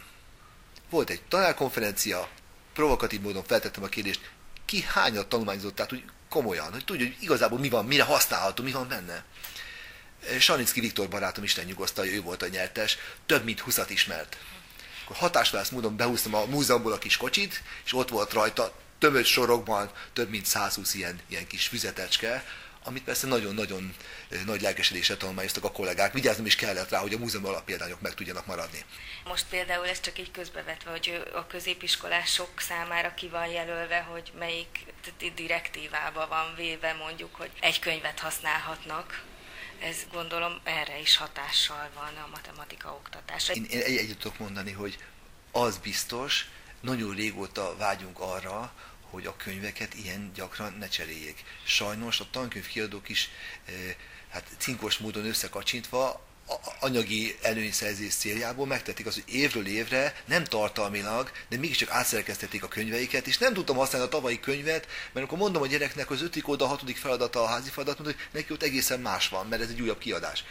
S2: Volt egy tanárkonferencia, provokatív módon feltettem a kérdést, ki hányat tanulmányozott, tehát úgy komolyan, hogy tudja, hogy igazából mi van, mire használható, mi van benne. Sanicki Viktor barátom Isten nyugosztalja, ő volt a nyertes, több mint 20 ismert. Akkor hatásválasz módon behúztam a múzeumból a kis kocsit, és ott volt rajta tömött sorokban több mint 120 ilyen, ilyen kis füzetecske, amit persze nagyon-nagyon nagy lelkesedéssel tanulmányoztak a kollégák. Vigyáznom is kellett rá, hogy a múzeum alapjárdányok meg tudjanak maradni.
S1: Most például ez csak így közbevetve, hogy a középiskolások számára ki van jelölve, hogy melyik direktívába van véve mondjuk, hogy egy könyvet használhatnak, ez gondolom erre is hatással van a matematika oktatásra.
S2: Én, én egyet tudok mondani, hogy az biztos, nagyon régóta vágyunk arra, hogy a könyveket ilyen gyakran ne cseréljék. Sajnos a tankönyvkiadók is eh, hát cinkos módon összekacsintva anyagi előnyszerzés céljából megtették az, hogy évről évre, nem tartalmilag, de mégiscsak átszerkeztették a könyveiket, és nem tudtam használni a tavalyi könyvet, mert akkor mondom a gyereknek az ötödik oda, a hatodik feladata a házi feladat, hogy neki ott egészen más van, mert ez egy újabb kiadás.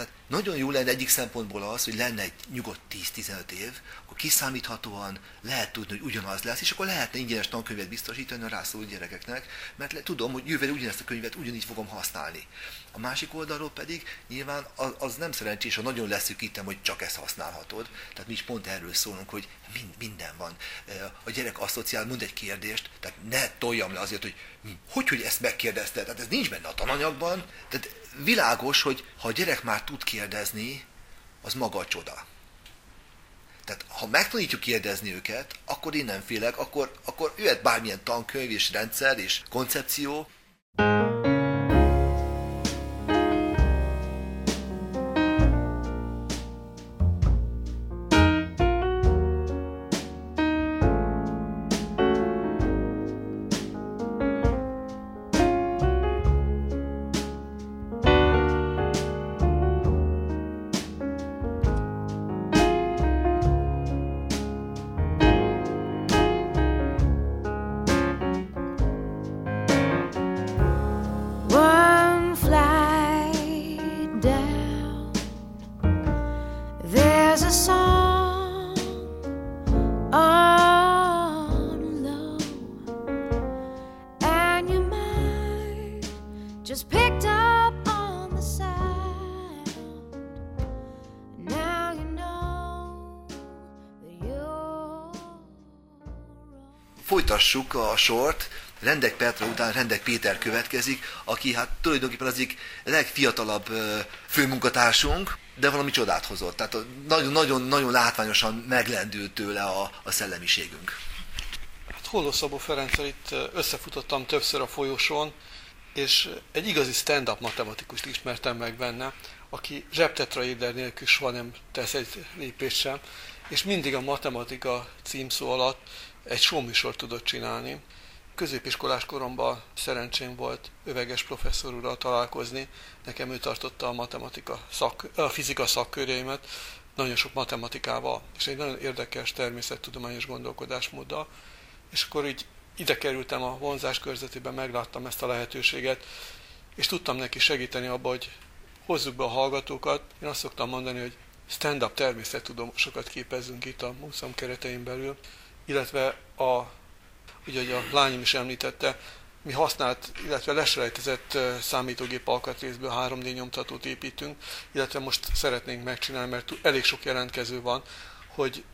S2: Tehát nagyon jó lenne egyik szempontból az, hogy lenne egy nyugodt 10-15 év, akkor kiszámíthatóan lehet tudni, hogy ugyanaz lesz, és akkor lehetne ingyenes tankönyvet biztosítani a rászóló gyerekeknek, mert le, tudom, hogy jövőre ugyanezt a könyvet ugyanígy fogom használni. A másik oldalról pedig nyilván az, az nem szerencsés, ha nagyon leszűkítem, hogy csak ezt használhatod. Tehát mi is pont erről szólunk, hogy mind, minden van. A gyerek asszociál, mond egy kérdést, tehát ne toljam le azért, hogy hogy, hogy ezt megkérdezte, tehát ez nincs benne a tananyagban. Tehát világos, hogy ha a gyerek már tud kérdezni, az maga a csoda. Tehát ha megtanítjuk kérdezni őket, akkor innen félek, akkor, akkor jöhet bármilyen tankönyv és rendszer és koncepció, a sort. Rendek Petra után Rendek Péter következik, aki hát tulajdonképpen az egyik legfiatalabb főmunkatársunk, de valami csodát hozott. Tehát nagyon-nagyon látványosan meglendült tőle a, a szellemiségünk.
S6: Hát Holló Szabó itt összefutottam többször a folyosón, és egy igazi stand-up matematikust ismertem meg benne, aki zsebtetraéder nélkül soha nem tesz egy lépést sem, és mindig a matematika címszó alatt egy showműsort tudott csinálni. Középiskolás koromban szerencsém volt öveges professzor úrral találkozni. Nekem ő tartotta a matematika szak, a fizika szakköréimet, nagyon sok matematikával, és egy nagyon érdekes természettudományos gondolkodásmóddal. És akkor így ide kerültem a vonzás körzetében, megláttam ezt a lehetőséget, és tudtam neki segíteni abba, hogy hozzuk be a hallgatókat. Én azt szoktam mondani, hogy stand-up természettudomosokat képezünk itt a múzeum keretein belül, illetve a, ugye, hogy a lányom is említette, mi használt, illetve leselejtezett számítógép alkatrészből 3D nyomtatót építünk, illetve most szeretnénk megcsinálni, mert elég sok jelentkező van, hogy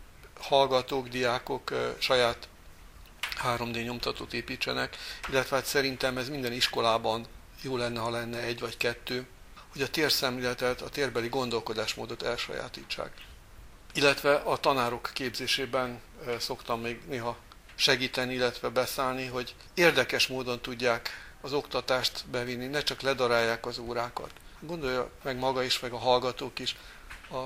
S6: hallgatók, diákok saját 3D nyomtatót építsenek, illetve hát szerintem ez minden iskolában jó lenne, ha lenne egy vagy kettő, hogy a térszemléletet, a térbeli gondolkodásmódot elsajátítsák. Illetve a tanárok képzésében szoktam még néha segíteni, illetve beszállni, hogy érdekes módon tudják az oktatást bevinni, ne csak ledarálják az órákat. Gondolja meg maga is, meg a hallgatók is, a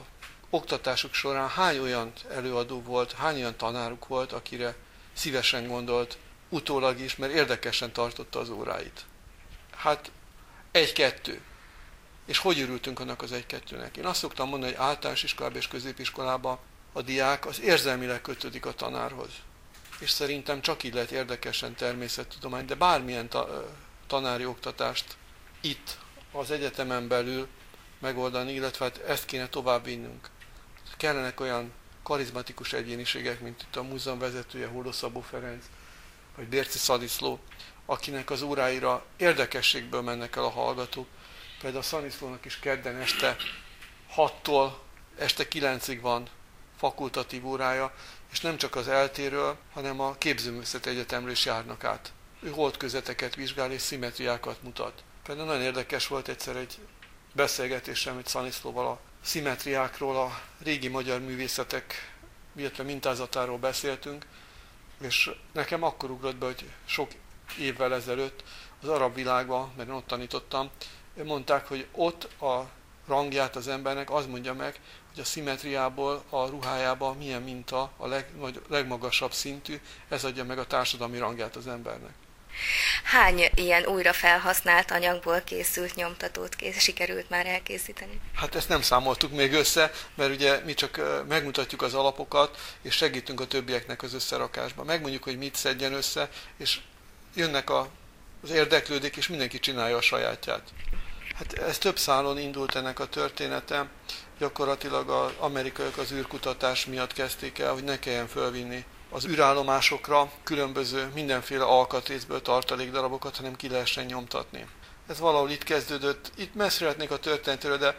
S6: oktatásuk során hány olyan előadó volt, hány olyan tanáruk volt, akire szívesen gondolt, utólag is, mert érdekesen tartotta az óráit. Hát egy-kettő. És hogy örültünk annak az egy-kettőnek? Én azt szoktam mondani, hogy általános iskolában és középiskolában a diák az érzelmileg kötődik a tanárhoz. És szerintem csak így lehet érdekesen természettudomány, de bármilyen ta, tanári oktatást itt, az egyetemen belül megoldani, illetve hát ezt kéne tovább vinnünk. Kellenek olyan karizmatikus egyéniségek, mint itt a múzeum vezetője Hulló Szabó Ferenc, vagy Bérci Szadiszló, akinek az óráira érdekességből mennek el a hallgatók, Például a Szaniszlónak is kedden este 6-tól este 9-ig van fakultatív órája, és nem csak az eltéről, hanem a képzőművészeti egyetemről is járnak át. Ő holdközeteket vizsgál és szimetriákat mutat. Például nagyon érdekes volt egyszer egy beszélgetésem egy Szaniszlóval a szimetriákról, a régi magyar művészetek, illetve mintázatáról beszéltünk, és nekem akkor ugrott be, hogy sok évvel ezelőtt az arab világban, mert én ott tanítottam, mondták, hogy ott a rangját az embernek az mondja meg, hogy a szimetriából a ruhájába milyen minta a leg, legmagasabb szintű, ez adja meg a társadalmi rangját az embernek.
S1: Hány ilyen újra felhasznált anyagból készült nyomtatót kész, sikerült már elkészíteni?
S6: Hát ezt nem számoltuk még össze, mert ugye mi csak megmutatjuk az alapokat, és segítünk a többieknek az összerakásban. Megmondjuk, hogy mit szedjen össze, és jönnek a, az érdeklődik, és mindenki csinálja a sajátját. Hát ez több szálon indult ennek a története. Gyakorlatilag az amerikaiak az űrkutatás miatt kezdték el, hogy ne kelljen fölvinni az űrállomásokra különböző mindenféle alkatrészből tartalékdarabokat, hanem ki lehessen nyomtatni. Ez valahol itt kezdődött, itt messzire a történetről, de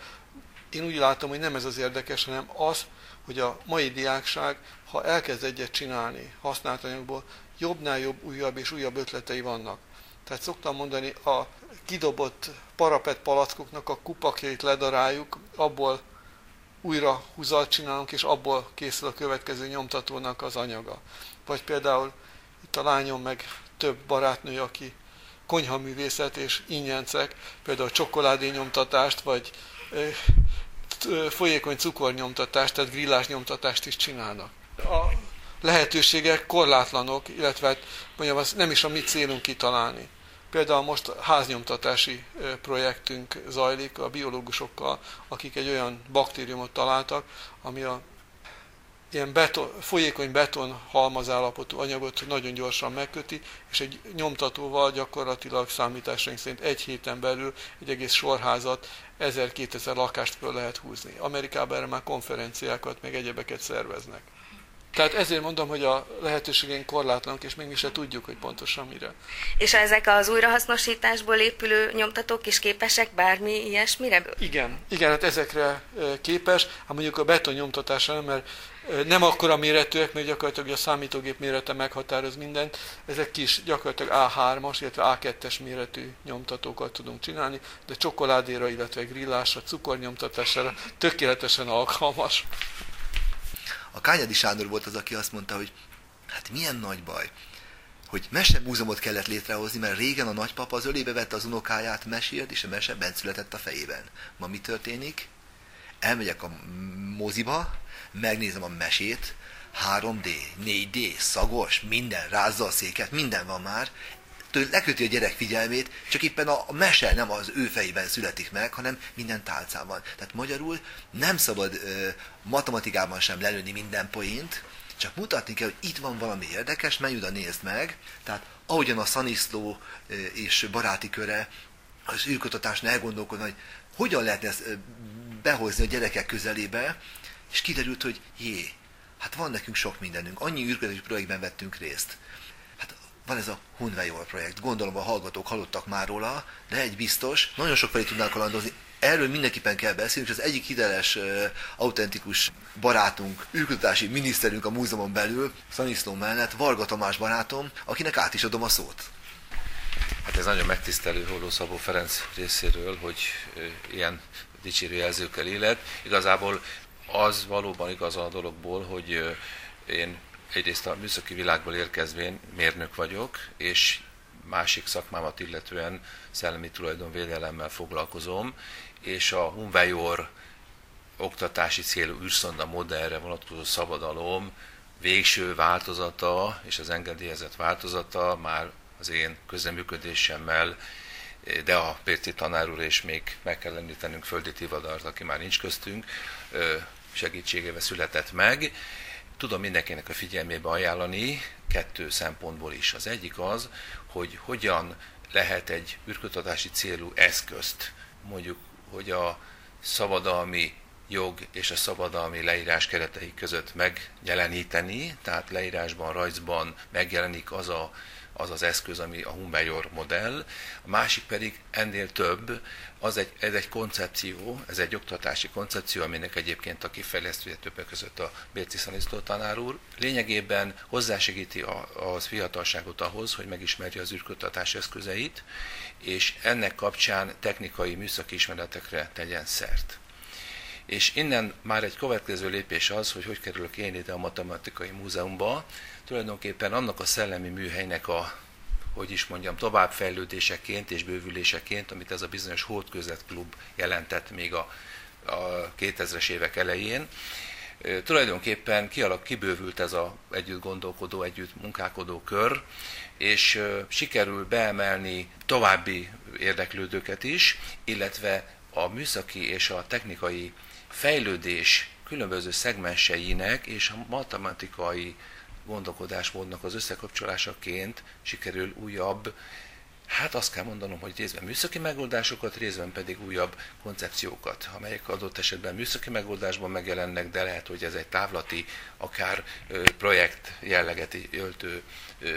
S6: én úgy látom, hogy nem ez az érdekes, hanem az, hogy a mai diákság, ha elkezd egyet csinálni használt anyagból, jobbnál jobb, újabb és újabb ötletei vannak. Tehát szoktam mondani, a kidobott parapet palackoknak a kupakjait ledaráljuk, abból újra húzat csinálunk, és abból készül a következő nyomtatónak az anyaga. Vagy például itt a lányom meg több barátnő, aki konyhaművészet és ingyencek, például csokoládé nyomtatást, vagy folyékony cukornyomtatást, tehát grillás nyomtatást is csinálnak. A lehetőségek korlátlanok, illetve hát mondjam, az nem is a mi célunk kitalálni. Például most háznyomtatási projektünk zajlik a biológusokkal, akik egy olyan baktériumot találtak, ami a ilyen beton, folyékony beton halmazállapotú anyagot nagyon gyorsan megköti, és egy nyomtatóval gyakorlatilag számításaink szerint egy héten belül egy egész sorházat 1000-2000 lakást föl lehet húzni. Amerikában erre már konferenciákat, meg egyebeket szerveznek. Tehát ezért mondom, hogy a lehetőségeink korlátlanok, és még mi se tudjuk, hogy pontosan mire.
S1: És ezek az újrahasznosításból épülő nyomtatók is képesek bármi ilyesmire?
S6: Igen, igen, hát ezekre képes, hát mondjuk a beton nyomtatása nem, mert nem akkora méretűek, mert gyakorlatilag a számítógép mérete meghatároz mindent. Ezek kis, gyakorlatilag A3-as, illetve A2-es méretű nyomtatókat tudunk csinálni, de csokoládéra, illetve grillásra, cukornyomtatására tökéletesen alkalmas.
S2: A Kányadi Sándor volt az, aki azt mondta, hogy hát milyen nagy baj, hogy mesebúzomot kellett létrehozni, mert régen a nagypapa az ölébe vette az unokáját, mesélt, és a mese bent született a fejében. Ma mi történik? Elmegyek a moziba, megnézem a mesét, 3D, 4D, szagos, minden, rázza a széket, minden van már, leköti a gyerek figyelmét, csak éppen a, a mese nem az ő fejében születik meg, hanem minden tálcában. Tehát magyarul nem szabad ö, matematikában sem lelőni minden poént, csak mutatni kell, hogy itt van valami érdekes, menj oda, nézd meg. Tehát ahogyan a Szaniszló és baráti köre az űrkutatásnál elgondolkodni, hogy hogyan lehet ezt behozni a gyerekek közelébe, és kiderült, hogy jé, hát van nekünk sok mindenünk, annyi űrkutatási projektben vettünk részt van ez a Hunvejor projekt. Gondolom a hallgatók hallottak már róla, de egy biztos, nagyon sok felé tudnánk kalandozni. Erről mindenképpen kell beszélni, és az egyik hiteles, autentikus barátunk, űrkutatási miniszterünk a múzeumon belül, Szaniszló mellett, Varga Tamás barátom, akinek át is adom a szót.
S7: Hát ez nagyon megtisztelő Holló Szabó Ferenc részéről, hogy ilyen dicsérő jelzőkkel élet. Igazából az valóban igaz a dologból, hogy én egyrészt a műszaki világból érkezvén mérnök vagyok, és másik szakmámat illetően szellemi tulajdonvédelemmel foglalkozom, és a Hunvejor oktatási célú űrszonda modellre vonatkozó szabadalom végső változata és az engedélyezett változata már az én közeműködésemmel, de a PC tanár úr és még meg kell említenünk Földi Tivadart, aki már nincs köztünk, segítségével született meg, tudom mindenkinek a figyelmébe ajánlani kettő szempontból is. Az egyik az, hogy hogyan lehet egy űrkutatási célú eszközt, mondjuk, hogy a szabadalmi jog és a szabadalmi leírás keretei között megjeleníteni, tehát leírásban, rajzban megjelenik az a az az eszköz, ami a Humbeyor modell, a másik pedig ennél több, az egy, ez egy koncepció, ez egy oktatási koncepció, aminek egyébként a kifejlesztője többek között a Bérci Szanisztó tanár úr. Lényegében hozzásegíti a, az fiatalságot ahhoz, hogy megismerje az űrkutatás eszközeit, és ennek kapcsán technikai műszaki ismeretekre tegyen szert. És innen már egy következő lépés az, hogy hogy kerülök én ide a Matematikai Múzeumba, tulajdonképpen annak a szellemi műhelynek a hogy is mondjam, továbbfejlődéseként és bővüléseként, amit ez a bizonyos Klub jelentett még a, a 2000-es évek elején. Tulajdonképpen kialak, kibővült ez a együtt gondolkodó, együtt munkálkodó kör, és sikerül beemelni további érdeklődőket is, illetve a műszaki és a technikai fejlődés különböző szegmenseinek és a matematikai gondolkodásmódnak az összekapcsolásaként sikerül újabb Hát azt kell mondanom, hogy részben műszaki megoldásokat, részben pedig újabb koncepciókat, amelyek adott esetben műszaki megoldásban megjelennek, de lehet, hogy ez egy távlati, akár projekt jelleget öltő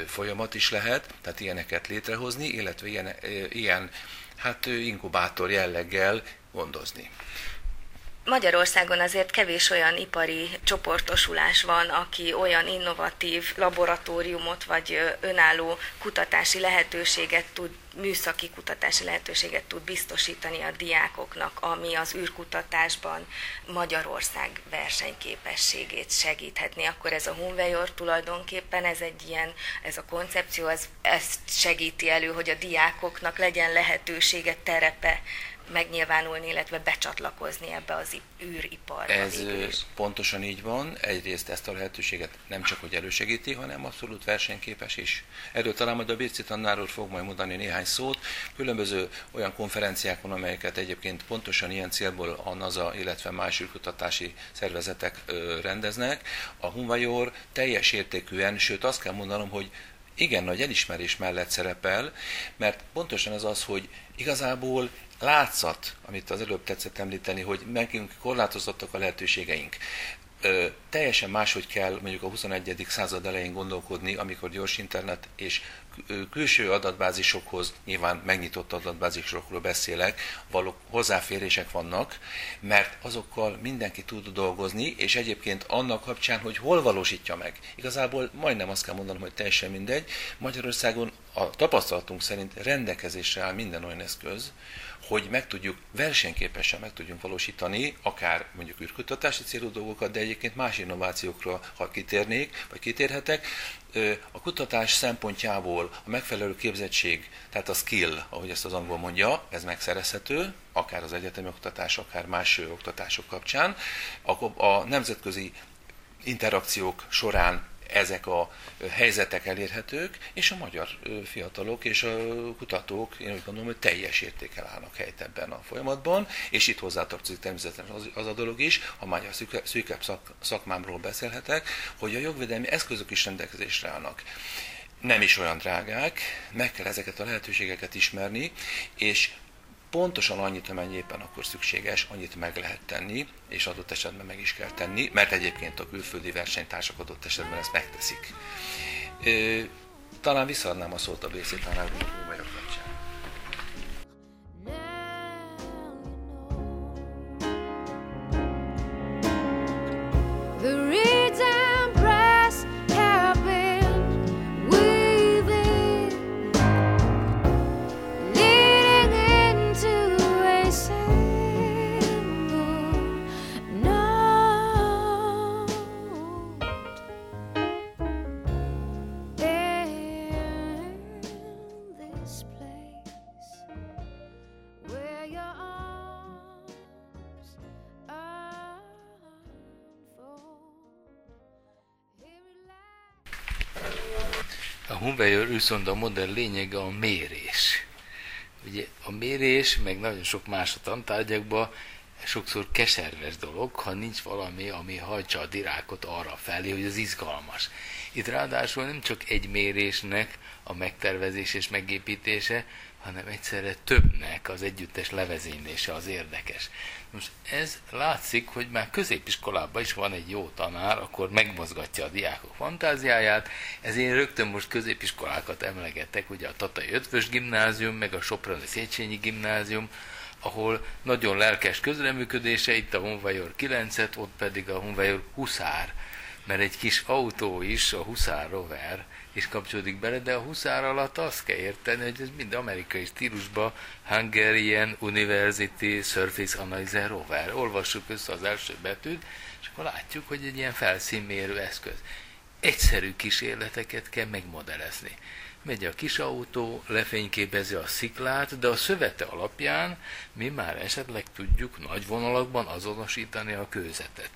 S7: folyamat is lehet, tehát ilyeneket létrehozni, illetve ilyen, ilyen hát inkubátor jelleggel gondozni.
S1: Magyarországon azért kevés olyan ipari csoportosulás van, aki olyan innovatív laboratóriumot vagy önálló kutatási lehetőséget tud, műszaki kutatási lehetőséget tud biztosítani a diákoknak, ami az űrkutatásban Magyarország versenyképességét segíthetni. Akkor ez a Hunvejor tulajdonképpen, ez egy ilyen, ez a koncepció, ez, ezt segíti elő, hogy a diákoknak legyen lehetősége, terepe megnyilvánulni, illetve becsatlakozni ebbe az űriparba.
S7: Ez pontosan így van. Egyrészt ezt a lehetőséget nem csak hogy elősegíti, hanem abszolút versenyképes is. Erről talán majd a Birci tanár úr fog majd mondani néhány szót. Különböző olyan konferenciákon, amelyeket egyébként pontosan ilyen célból a NASA, illetve más űrkutatási szervezetek rendeznek. A Hunvajor teljes értékűen, sőt azt kell mondanom, hogy igen nagy elismerés mellett szerepel, mert pontosan ez az, hogy igazából látszat, amit az előbb tetszett említeni, hogy megint korlátozottak a lehetőségeink. Ö, teljesen máshogy kell mondjuk a 21. század elején gondolkodni, amikor gyors internet és külső adatbázisokhoz, nyilván megnyitott adatbázisokról beszélek, való hozzáférések vannak, mert azokkal mindenki tud dolgozni, és egyébként annak kapcsán, hogy hol valósítja meg. Igazából majdnem azt kell mondanom, hogy teljesen mindegy. Magyarországon a tapasztalatunk szerint rendelkezésre áll minden olyan eszköz, hogy meg tudjuk versenyképesen meg tudjunk valósítani, akár mondjuk űrkutatási célú dolgokat, de egyébként más innovációkra, ha kitérnék, vagy kitérhetek, a kutatás szempontjából a megfelelő képzettség, tehát a skill, ahogy ezt az angol mondja, ez megszerezhető, akár az egyetemi oktatás, akár más oktatások kapcsán. A, a nemzetközi interakciók során ezek a helyzetek elérhetők, és a magyar fiatalok és a kutatók, én úgy gondolom, hogy teljes értékel állnak helyt ebben a folyamatban, és itt hozzátartozik természetesen az, az a dolog is, ha már a szűkebb szak, szakmámról beszélhetek, hogy a jogvédelmi eszközök is rendelkezésre állnak. Nem is olyan drágák, meg kell ezeket a lehetőségeket ismerni, és pontosan annyit, amennyi éppen akkor szükséges, annyit meg lehet tenni, és adott esetben meg is kell tenni, mert egyébként a külföldi versenytársak adott esetben ezt megteszik. Talán visszaadnám a szót a BC tanárnak,
S3: viszont a modell lényege a mérés. Ugye a mérés, meg nagyon sok más a tantárgyakban, sokszor keserves dolog, ha nincs valami, ami hajtsa a dirákot arra felé, hogy az izgalmas. Itt ráadásul nem csak egy mérésnek a megtervezés és megépítése, hanem egyszerre többnek az együttes levezénylése az érdekes. Most ez látszik, hogy már középiskolában is van egy jó tanár, akkor megmozgatja a diákok fantáziáját, ezért rögtön most középiskolákat emlegetek, ugye a Tatai Ötvös gimnázium, meg a Soproni Széchenyi gimnázium, ahol nagyon lelkes közreműködése, itt a Honvajor 9-et, ott pedig a Honvajor Huszár, mert egy kis autó is, a Huszár Rover, is kapcsolódik bele, de a huszár alatt azt kell érteni, hogy ez mind amerikai stílusban Hungarian University Surface Analyzer Rover. Olvassuk össze az első betűt, és akkor látjuk, hogy egy ilyen felszínmérő eszköz. Egyszerű kísérleteket kell megmodellezni. Megy a kis autó, lefényképezi a sziklát, de a szövete alapján mi már esetleg tudjuk nagy vonalakban azonosítani a kőzetet.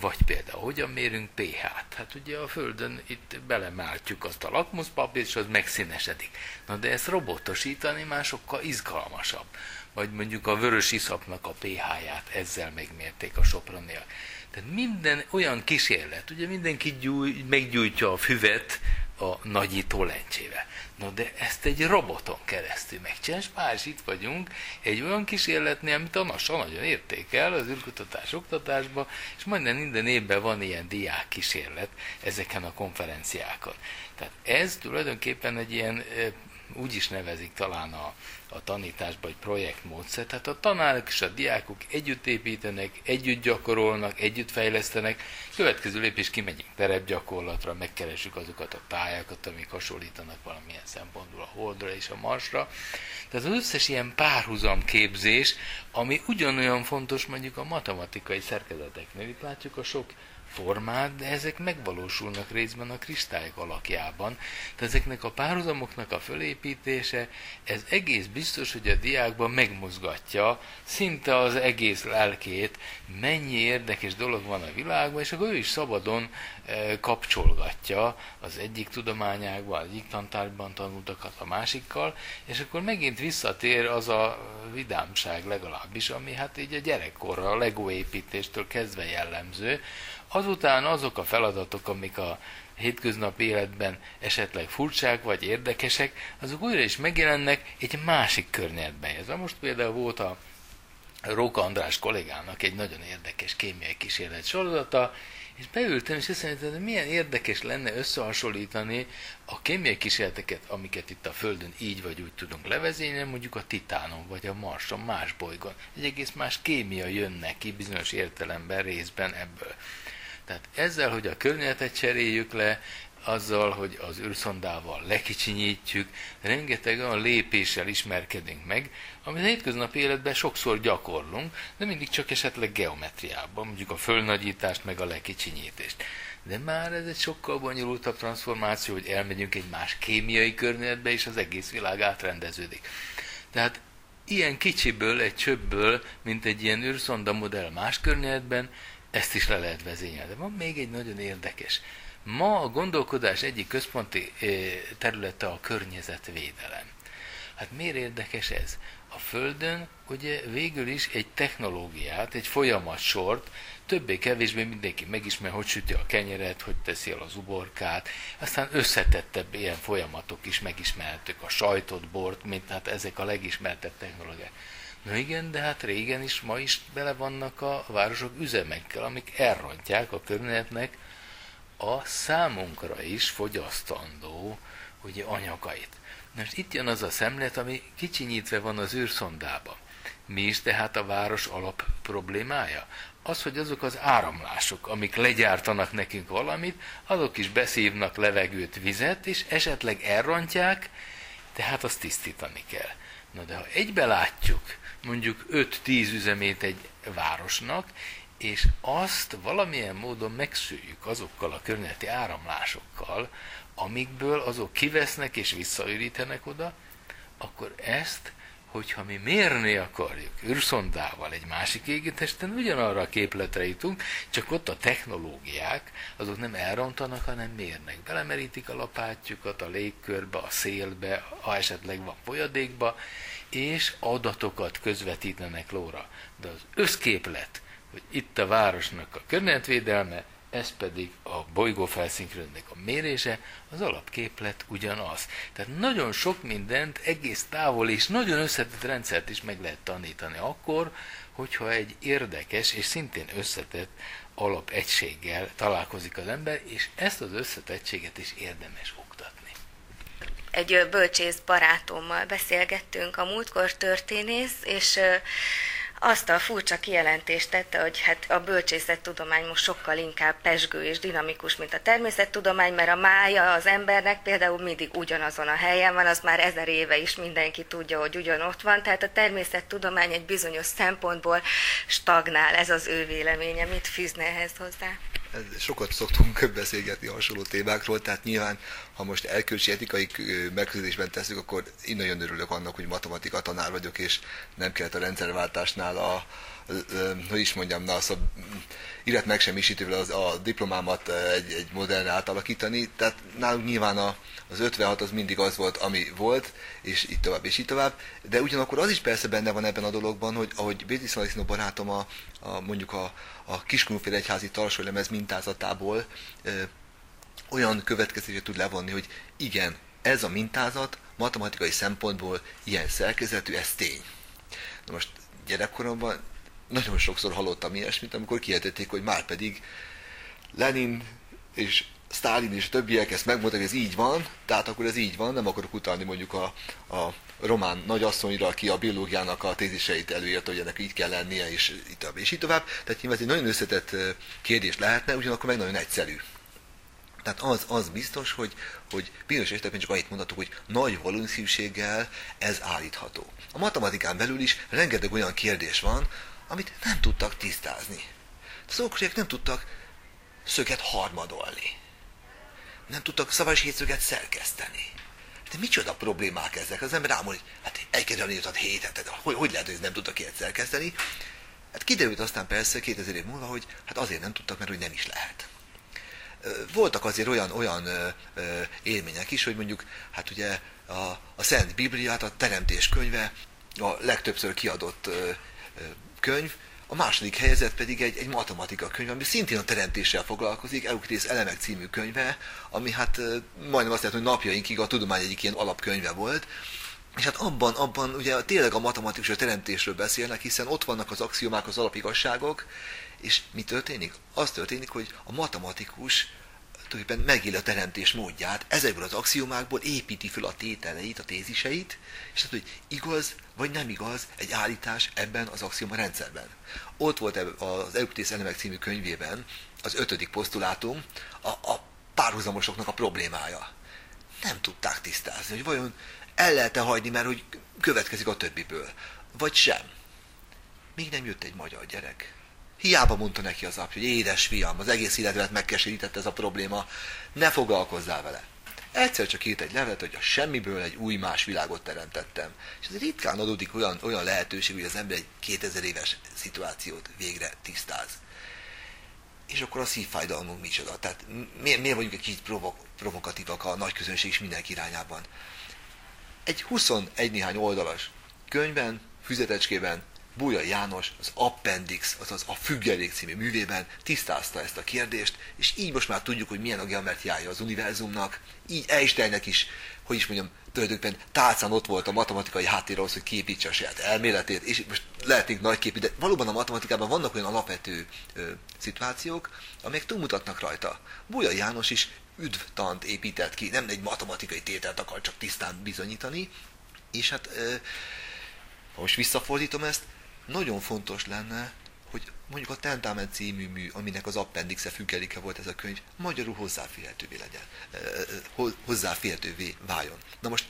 S3: Vagy például, hogyan mérünk pH-t? Hát ugye a Földön itt belemáltjuk azt a lakmuszpapírt, és az megszínesedik. Na de ezt robotosítani már sokkal izgalmasabb. Vagy mondjuk a vörös iszapnak a pH-ját ezzel megmérték a soproniak. Tehát minden olyan kísérlet, ugye mindenki gyúj, meggyújtja a füvet, a nagyító lencsével. No de ezt egy roboton keresztül megcsinálni, és már is itt vagyunk egy olyan kísérletnél, amit a NASA nagyon értékel az űrkutatás oktatásban, és majdnem minden évben van ilyen diák kísérlet ezeken a konferenciákon. Tehát ez tulajdonképpen egy ilyen, úgy is nevezik talán a, a tanításban egy projektmódszer. Tehát a tanárok és a diákok együtt építenek, együtt gyakorolnak, együtt fejlesztenek. Következő lépés kimegyünk terepgyakorlatra, megkeressük azokat a pályákat, amik hasonlítanak valamilyen szempontból a Holdra és a Marsra. Tehát az összes ilyen párhuzam képzés, ami ugyanolyan fontos mondjuk a matematikai szerkezeteknél. Itt látjuk a sok formát, de ezek megvalósulnak részben a kristályok alakjában. Tehát ezeknek a párhuzamoknak a fölépítése, ez egész biztos, hogy a diákban megmozgatja szinte az egész lelkét, mennyi érdekes dolog van a világban, és akkor ő is szabadon e, kapcsolgatja az egyik tudományákban, az egyik tantárban tanultakat a másikkal, és akkor megint visszatér az a vidámság legalábbis, ami hát így a gyerekkorra, a Lego építéstől kezdve jellemző, Azután azok a feladatok, amik a hétköznapi életben esetleg furcsák vagy érdekesek, azok újra is megjelennek egy másik környezetben. Ez most például volt a Róka András kollégának egy nagyon érdekes kémiai kísérlet sorozata, és beültem, és azt hogy milyen érdekes lenne összehasonlítani a kémiai kísérleteket, amiket itt a Földön így vagy úgy tudunk levezényelni, mondjuk a Titánon vagy a Marson, más bolygón. Egy egész más kémia jön neki bizonyos értelemben, részben ebből. Tehát ezzel, hogy a környezetet cseréljük le, azzal, hogy az űrszondával lekicsinyítjük, rengeteg olyan lépéssel ismerkedünk meg, amit a hétköznapi életben sokszor gyakorlunk, de mindig csak esetleg geometriában, mondjuk a fölnagyítást, meg a lekicsinyítést. De már ez egy sokkal bonyolultabb transformáció, hogy elmegyünk egy más kémiai környezetbe, és az egész világ átrendeződik. Tehát ilyen kicsiből, egy csöbből, mint egy ilyen űrszonda modell más környezetben, ezt is le lehet vezényelni. De van még egy nagyon érdekes. Ma a gondolkodás egyik központi területe a környezetvédelem. Hát miért érdekes ez? A Földön ugye végül is egy technológiát, egy folyamatsort, többé-kevésbé mindenki megismer, hogy süti a kenyeret, hogy teszi el az uborkát, aztán összetettebb ilyen folyamatok is megismerhetők, a sajtot, bort, mint hát ezek a legismertebb technológiák. Na igen, de hát régen is, ma is bele vannak a városok üzemekkel, amik elrontják a környezetnek a számunkra is fogyasztandó ugye, anyagait. Most itt jön az a szemlélet, ami kicsinyítve van az űrszondába. Mi is tehát a város alap problémája? Az, hogy azok az áramlások, amik legyártanak nekünk valamit, azok is beszívnak levegőt, vizet, és esetleg elrontják, tehát azt tisztítani kell. Na de ha egybe látjuk, mondjuk 5-10 üzemét egy városnak, és azt valamilyen módon megszűjük azokkal a környezeti áramlásokkal, amikből azok kivesznek és visszaürítenek oda, akkor ezt, hogyha mi mérni akarjuk űrszondával egy másik égitesten, ugyanarra a képletre jutunk, csak ott a technológiák, azok nem elrontanak, hanem mérnek. Belemerítik a lapátjukat a légkörbe, a szélbe, ha esetleg van folyadékba, és adatokat közvetítenek lóra. De az összképlet, hogy itt a városnak a környezetvédelme, ez pedig a bolygó felszínkrönnek a mérése, az alapképlet ugyanaz. Tehát nagyon sok mindent egész távol és nagyon összetett rendszert is meg lehet tanítani akkor, hogyha egy érdekes és szintén összetett alapegységgel találkozik az ember, és ezt az összetettséget is érdemes
S1: egy bölcsész barátommal beszélgettünk, a múltkor történész, és azt a furcsa kijelentést tette, hogy hát a bölcsészettudomány most sokkal inkább pesgő és dinamikus, mint a természettudomány, mert a mája az embernek például mindig ugyanazon a helyen van, az már ezer éve is mindenki tudja, hogy ugyanott van, tehát a természettudomány egy bizonyos szempontból stagnál, ez az ő véleménye, mit fűzne ehhez hozzá?
S2: Sokat szoktunk beszélgetni hasonló témákról, tehát nyilván, ha most elkölcsi etikai megközelítésben tesszük, akkor én nagyon örülök annak, hogy matematika tanár vagyok, és nem kellett a rendszerváltásnál a, hogy is mondjam, na, a irat megsemmisítővel az, a diplomámat egy, egy modellre átalakítani. Tehát nálunk nyilván a, az 56 az mindig az volt, ami volt, és így tovább, és így tovább. De ugyanakkor az is persze benne van ebben a dologban, hogy ahogy Béti Szalaiszino barátom a, a, mondjuk a, a Kiskunfél egyházi lemez mintázatából olyan következését tud levonni, hogy igen, ez a mintázat matematikai szempontból ilyen szerkezetű, ez tény. Na most gyerekkoromban nagyon sokszor hallottam ilyesmit, amikor kijelentették, hogy már pedig Lenin és Stalin és a többiek ezt megmondták, hogy ez így van, tehát akkor ez így van, nem akarok utalni mondjuk a, a román nagyasszonyra, aki a biológiának a téziseit előírta, hogy ennek így kell lennie, és így tovább, és így tovább. Tehát nyilván ez egy nagyon összetett kérdés lehetne, ugyanakkor meg nagyon egyszerű. Tehát az, az biztos, hogy, hogy bizonyos esetekben csak annyit mondhatok, hogy nagy valószínűséggel ez állítható. A matematikán belül is rengeteg olyan kérdés van, amit nem tudtak tisztázni. Az okosok nem tudtak szöget harmadolni. Nem tudtak szavas hétszöget szerkeszteni. De micsoda problémák ezek? Az ember rámol, hogy hát egy kérdően írtad hétet, hogy, hogy lehet, hogy nem tudtak ilyet szerkeszteni? Hát kiderült aztán persze 2000 év múlva, hogy hát azért nem tudtak, mert hogy nem is lehet. Voltak azért olyan, olyan élmények is, hogy mondjuk, hát ugye a, a Szent Bibliát, a Teremtés könyve, a legtöbbször kiadott könyv, a második helyzet pedig egy, egy matematika könyv, ami szintén a teremtéssel foglalkozik, Euklides Elemek című könyve, ami hát majdnem azt lehet, hogy napjainkig a tudomány egyik ilyen alapkönyve volt, és hát abban, abban ugye tényleg a matematikus a teremtésről beszélnek, hiszen ott vannak az axiomák, az alapigazságok, és mi történik? Az történik, hogy a matematikus tulajdonképpen megél a teremtés módját, ezekből az axiomákból építi fel a tételeit, a téziseit, és tehát, hogy igaz vagy nem igaz egy állítás ebben az axioma rendszerben. Ott volt az Euklides Elemek című könyvében az ötödik posztulátum, a, a párhuzamosoknak a problémája. Nem tudták tisztázni, hogy vajon el lehet-e hagyni, mert hogy következik a többiből, vagy sem. Még nem jött egy magyar gyerek, Hiába mondta neki az apja, hogy édes fiam, az egész életet megkeserített ez a probléma, ne foglalkozzál vele. Egyszer csak írt egy levelet, hogy a semmiből egy új más világot teremtettem. És ez ritkán adódik olyan, olyan lehetőség, hogy az ember egy 2000 éves szituációt végre tisztáz. És akkor a szívfájdalmunk micsoda. Tehát miért, miért vagyunk egy kicsit provok, provokatívak a nagy közönség is mindenki irányában? Egy 21 néhány oldalas könyvben, füzetecskében Búja János az Appendix, azaz a Függelék című művében tisztázta ezt a kérdést, és így most már tudjuk, hogy milyen a geometriája az univerzumnak, így Einsteinnek is, hogy is mondjam, tulajdonképpen tálcán ott volt a matematikai háttér ahhoz, hogy képítse a saját elméletét, és most lehetnénk nagyképű, de valóban a matematikában vannak olyan alapvető ö, szituációk, amelyek túlmutatnak rajta. Búja János is üdvtant épített ki, nem egy matematikai tételt akar csak tisztán bizonyítani, és hát ö, most visszafordítom ezt, nagyon fontos lenne, hogy mondjuk a Tentamen című mű, aminek az appendixe függeléke volt ez a könyv, magyarul hozzáférhetővé legyen, hozzáférhetővé váljon. Na most,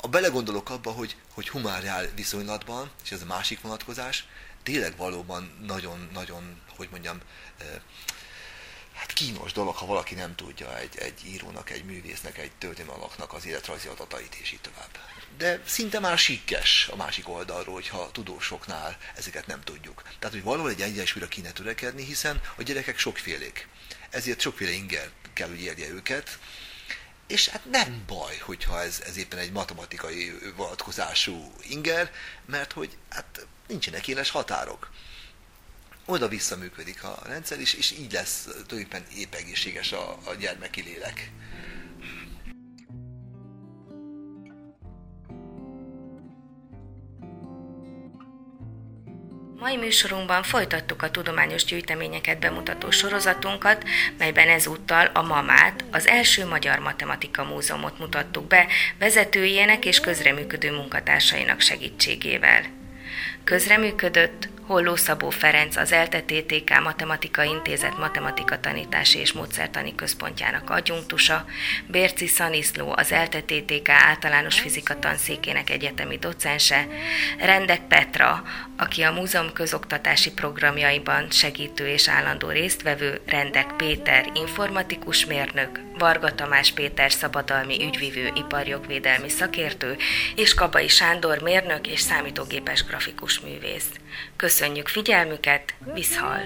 S2: a belegondolok abba, hogy, hogy humárjál viszonylatban, és ez a másik vonatkozás, tényleg valóban nagyon-nagyon, hogy mondjam, hát kínos dolog, ha valaki nem tudja egy, egy írónak, egy művésznek, egy történelmi alaknak az életrajzi adatait, és így tovább de szinte már sikkes a másik oldalról, hogyha tudósoknál ezeket nem tudjuk. Tehát, hogy valahol egy egyensúlyra kéne törekedni, hiszen a gyerekek sokfélék. Ezért sokféle inger kell, hogy érje őket, és hát nem baj, hogyha ez, ez éppen egy matematikai vonatkozású inger, mert hogy hát nincsenek éles határok. Oda-vissza működik a rendszer, és, és így lesz tulajdonképpen épp egészséges a, a gyermeki lélek.
S1: Mai műsorunkban folytattuk a tudományos gyűjteményeket bemutató sorozatunkat, melyben ezúttal a mamát, az első Magyar Matematika Múzeumot mutattuk be vezetőjének és közreműködő munkatársainak segítségével. Közreműködött Holló Szabó Ferenc az ELTE TTK Matematika Intézet Matematika Tanítási és Módszertani Központjának adjunktusa, Bérci Szaniszló az ELTE TTK Általános Fizika Tanszékének egyetemi docense, Rendek Petra, aki a múzeum közoktatási programjaiban segítő és állandó résztvevő, Rendek Péter informatikus mérnök, Varga Tamás Péter szabadalmi ügyvivő iparjogvédelmi szakértő, és Kabai Sándor mérnök és számítógépes grafikus művész. Köszönjük figyelmüket, viszhal!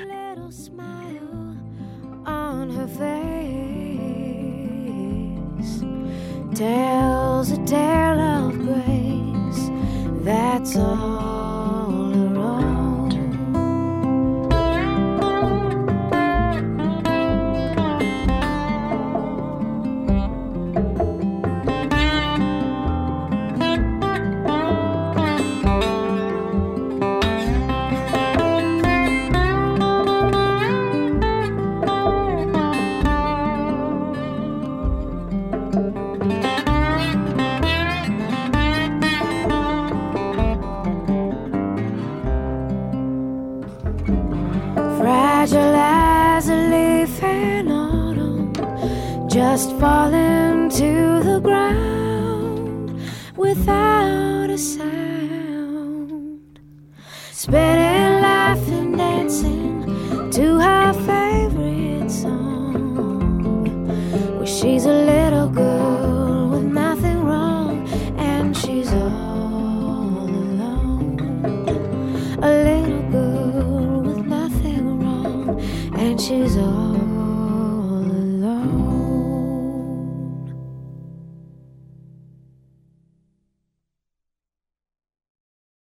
S1: tells a tale of grace. That's all
S8: just falling to the ground without a sound, spitting, laughing, dancing to her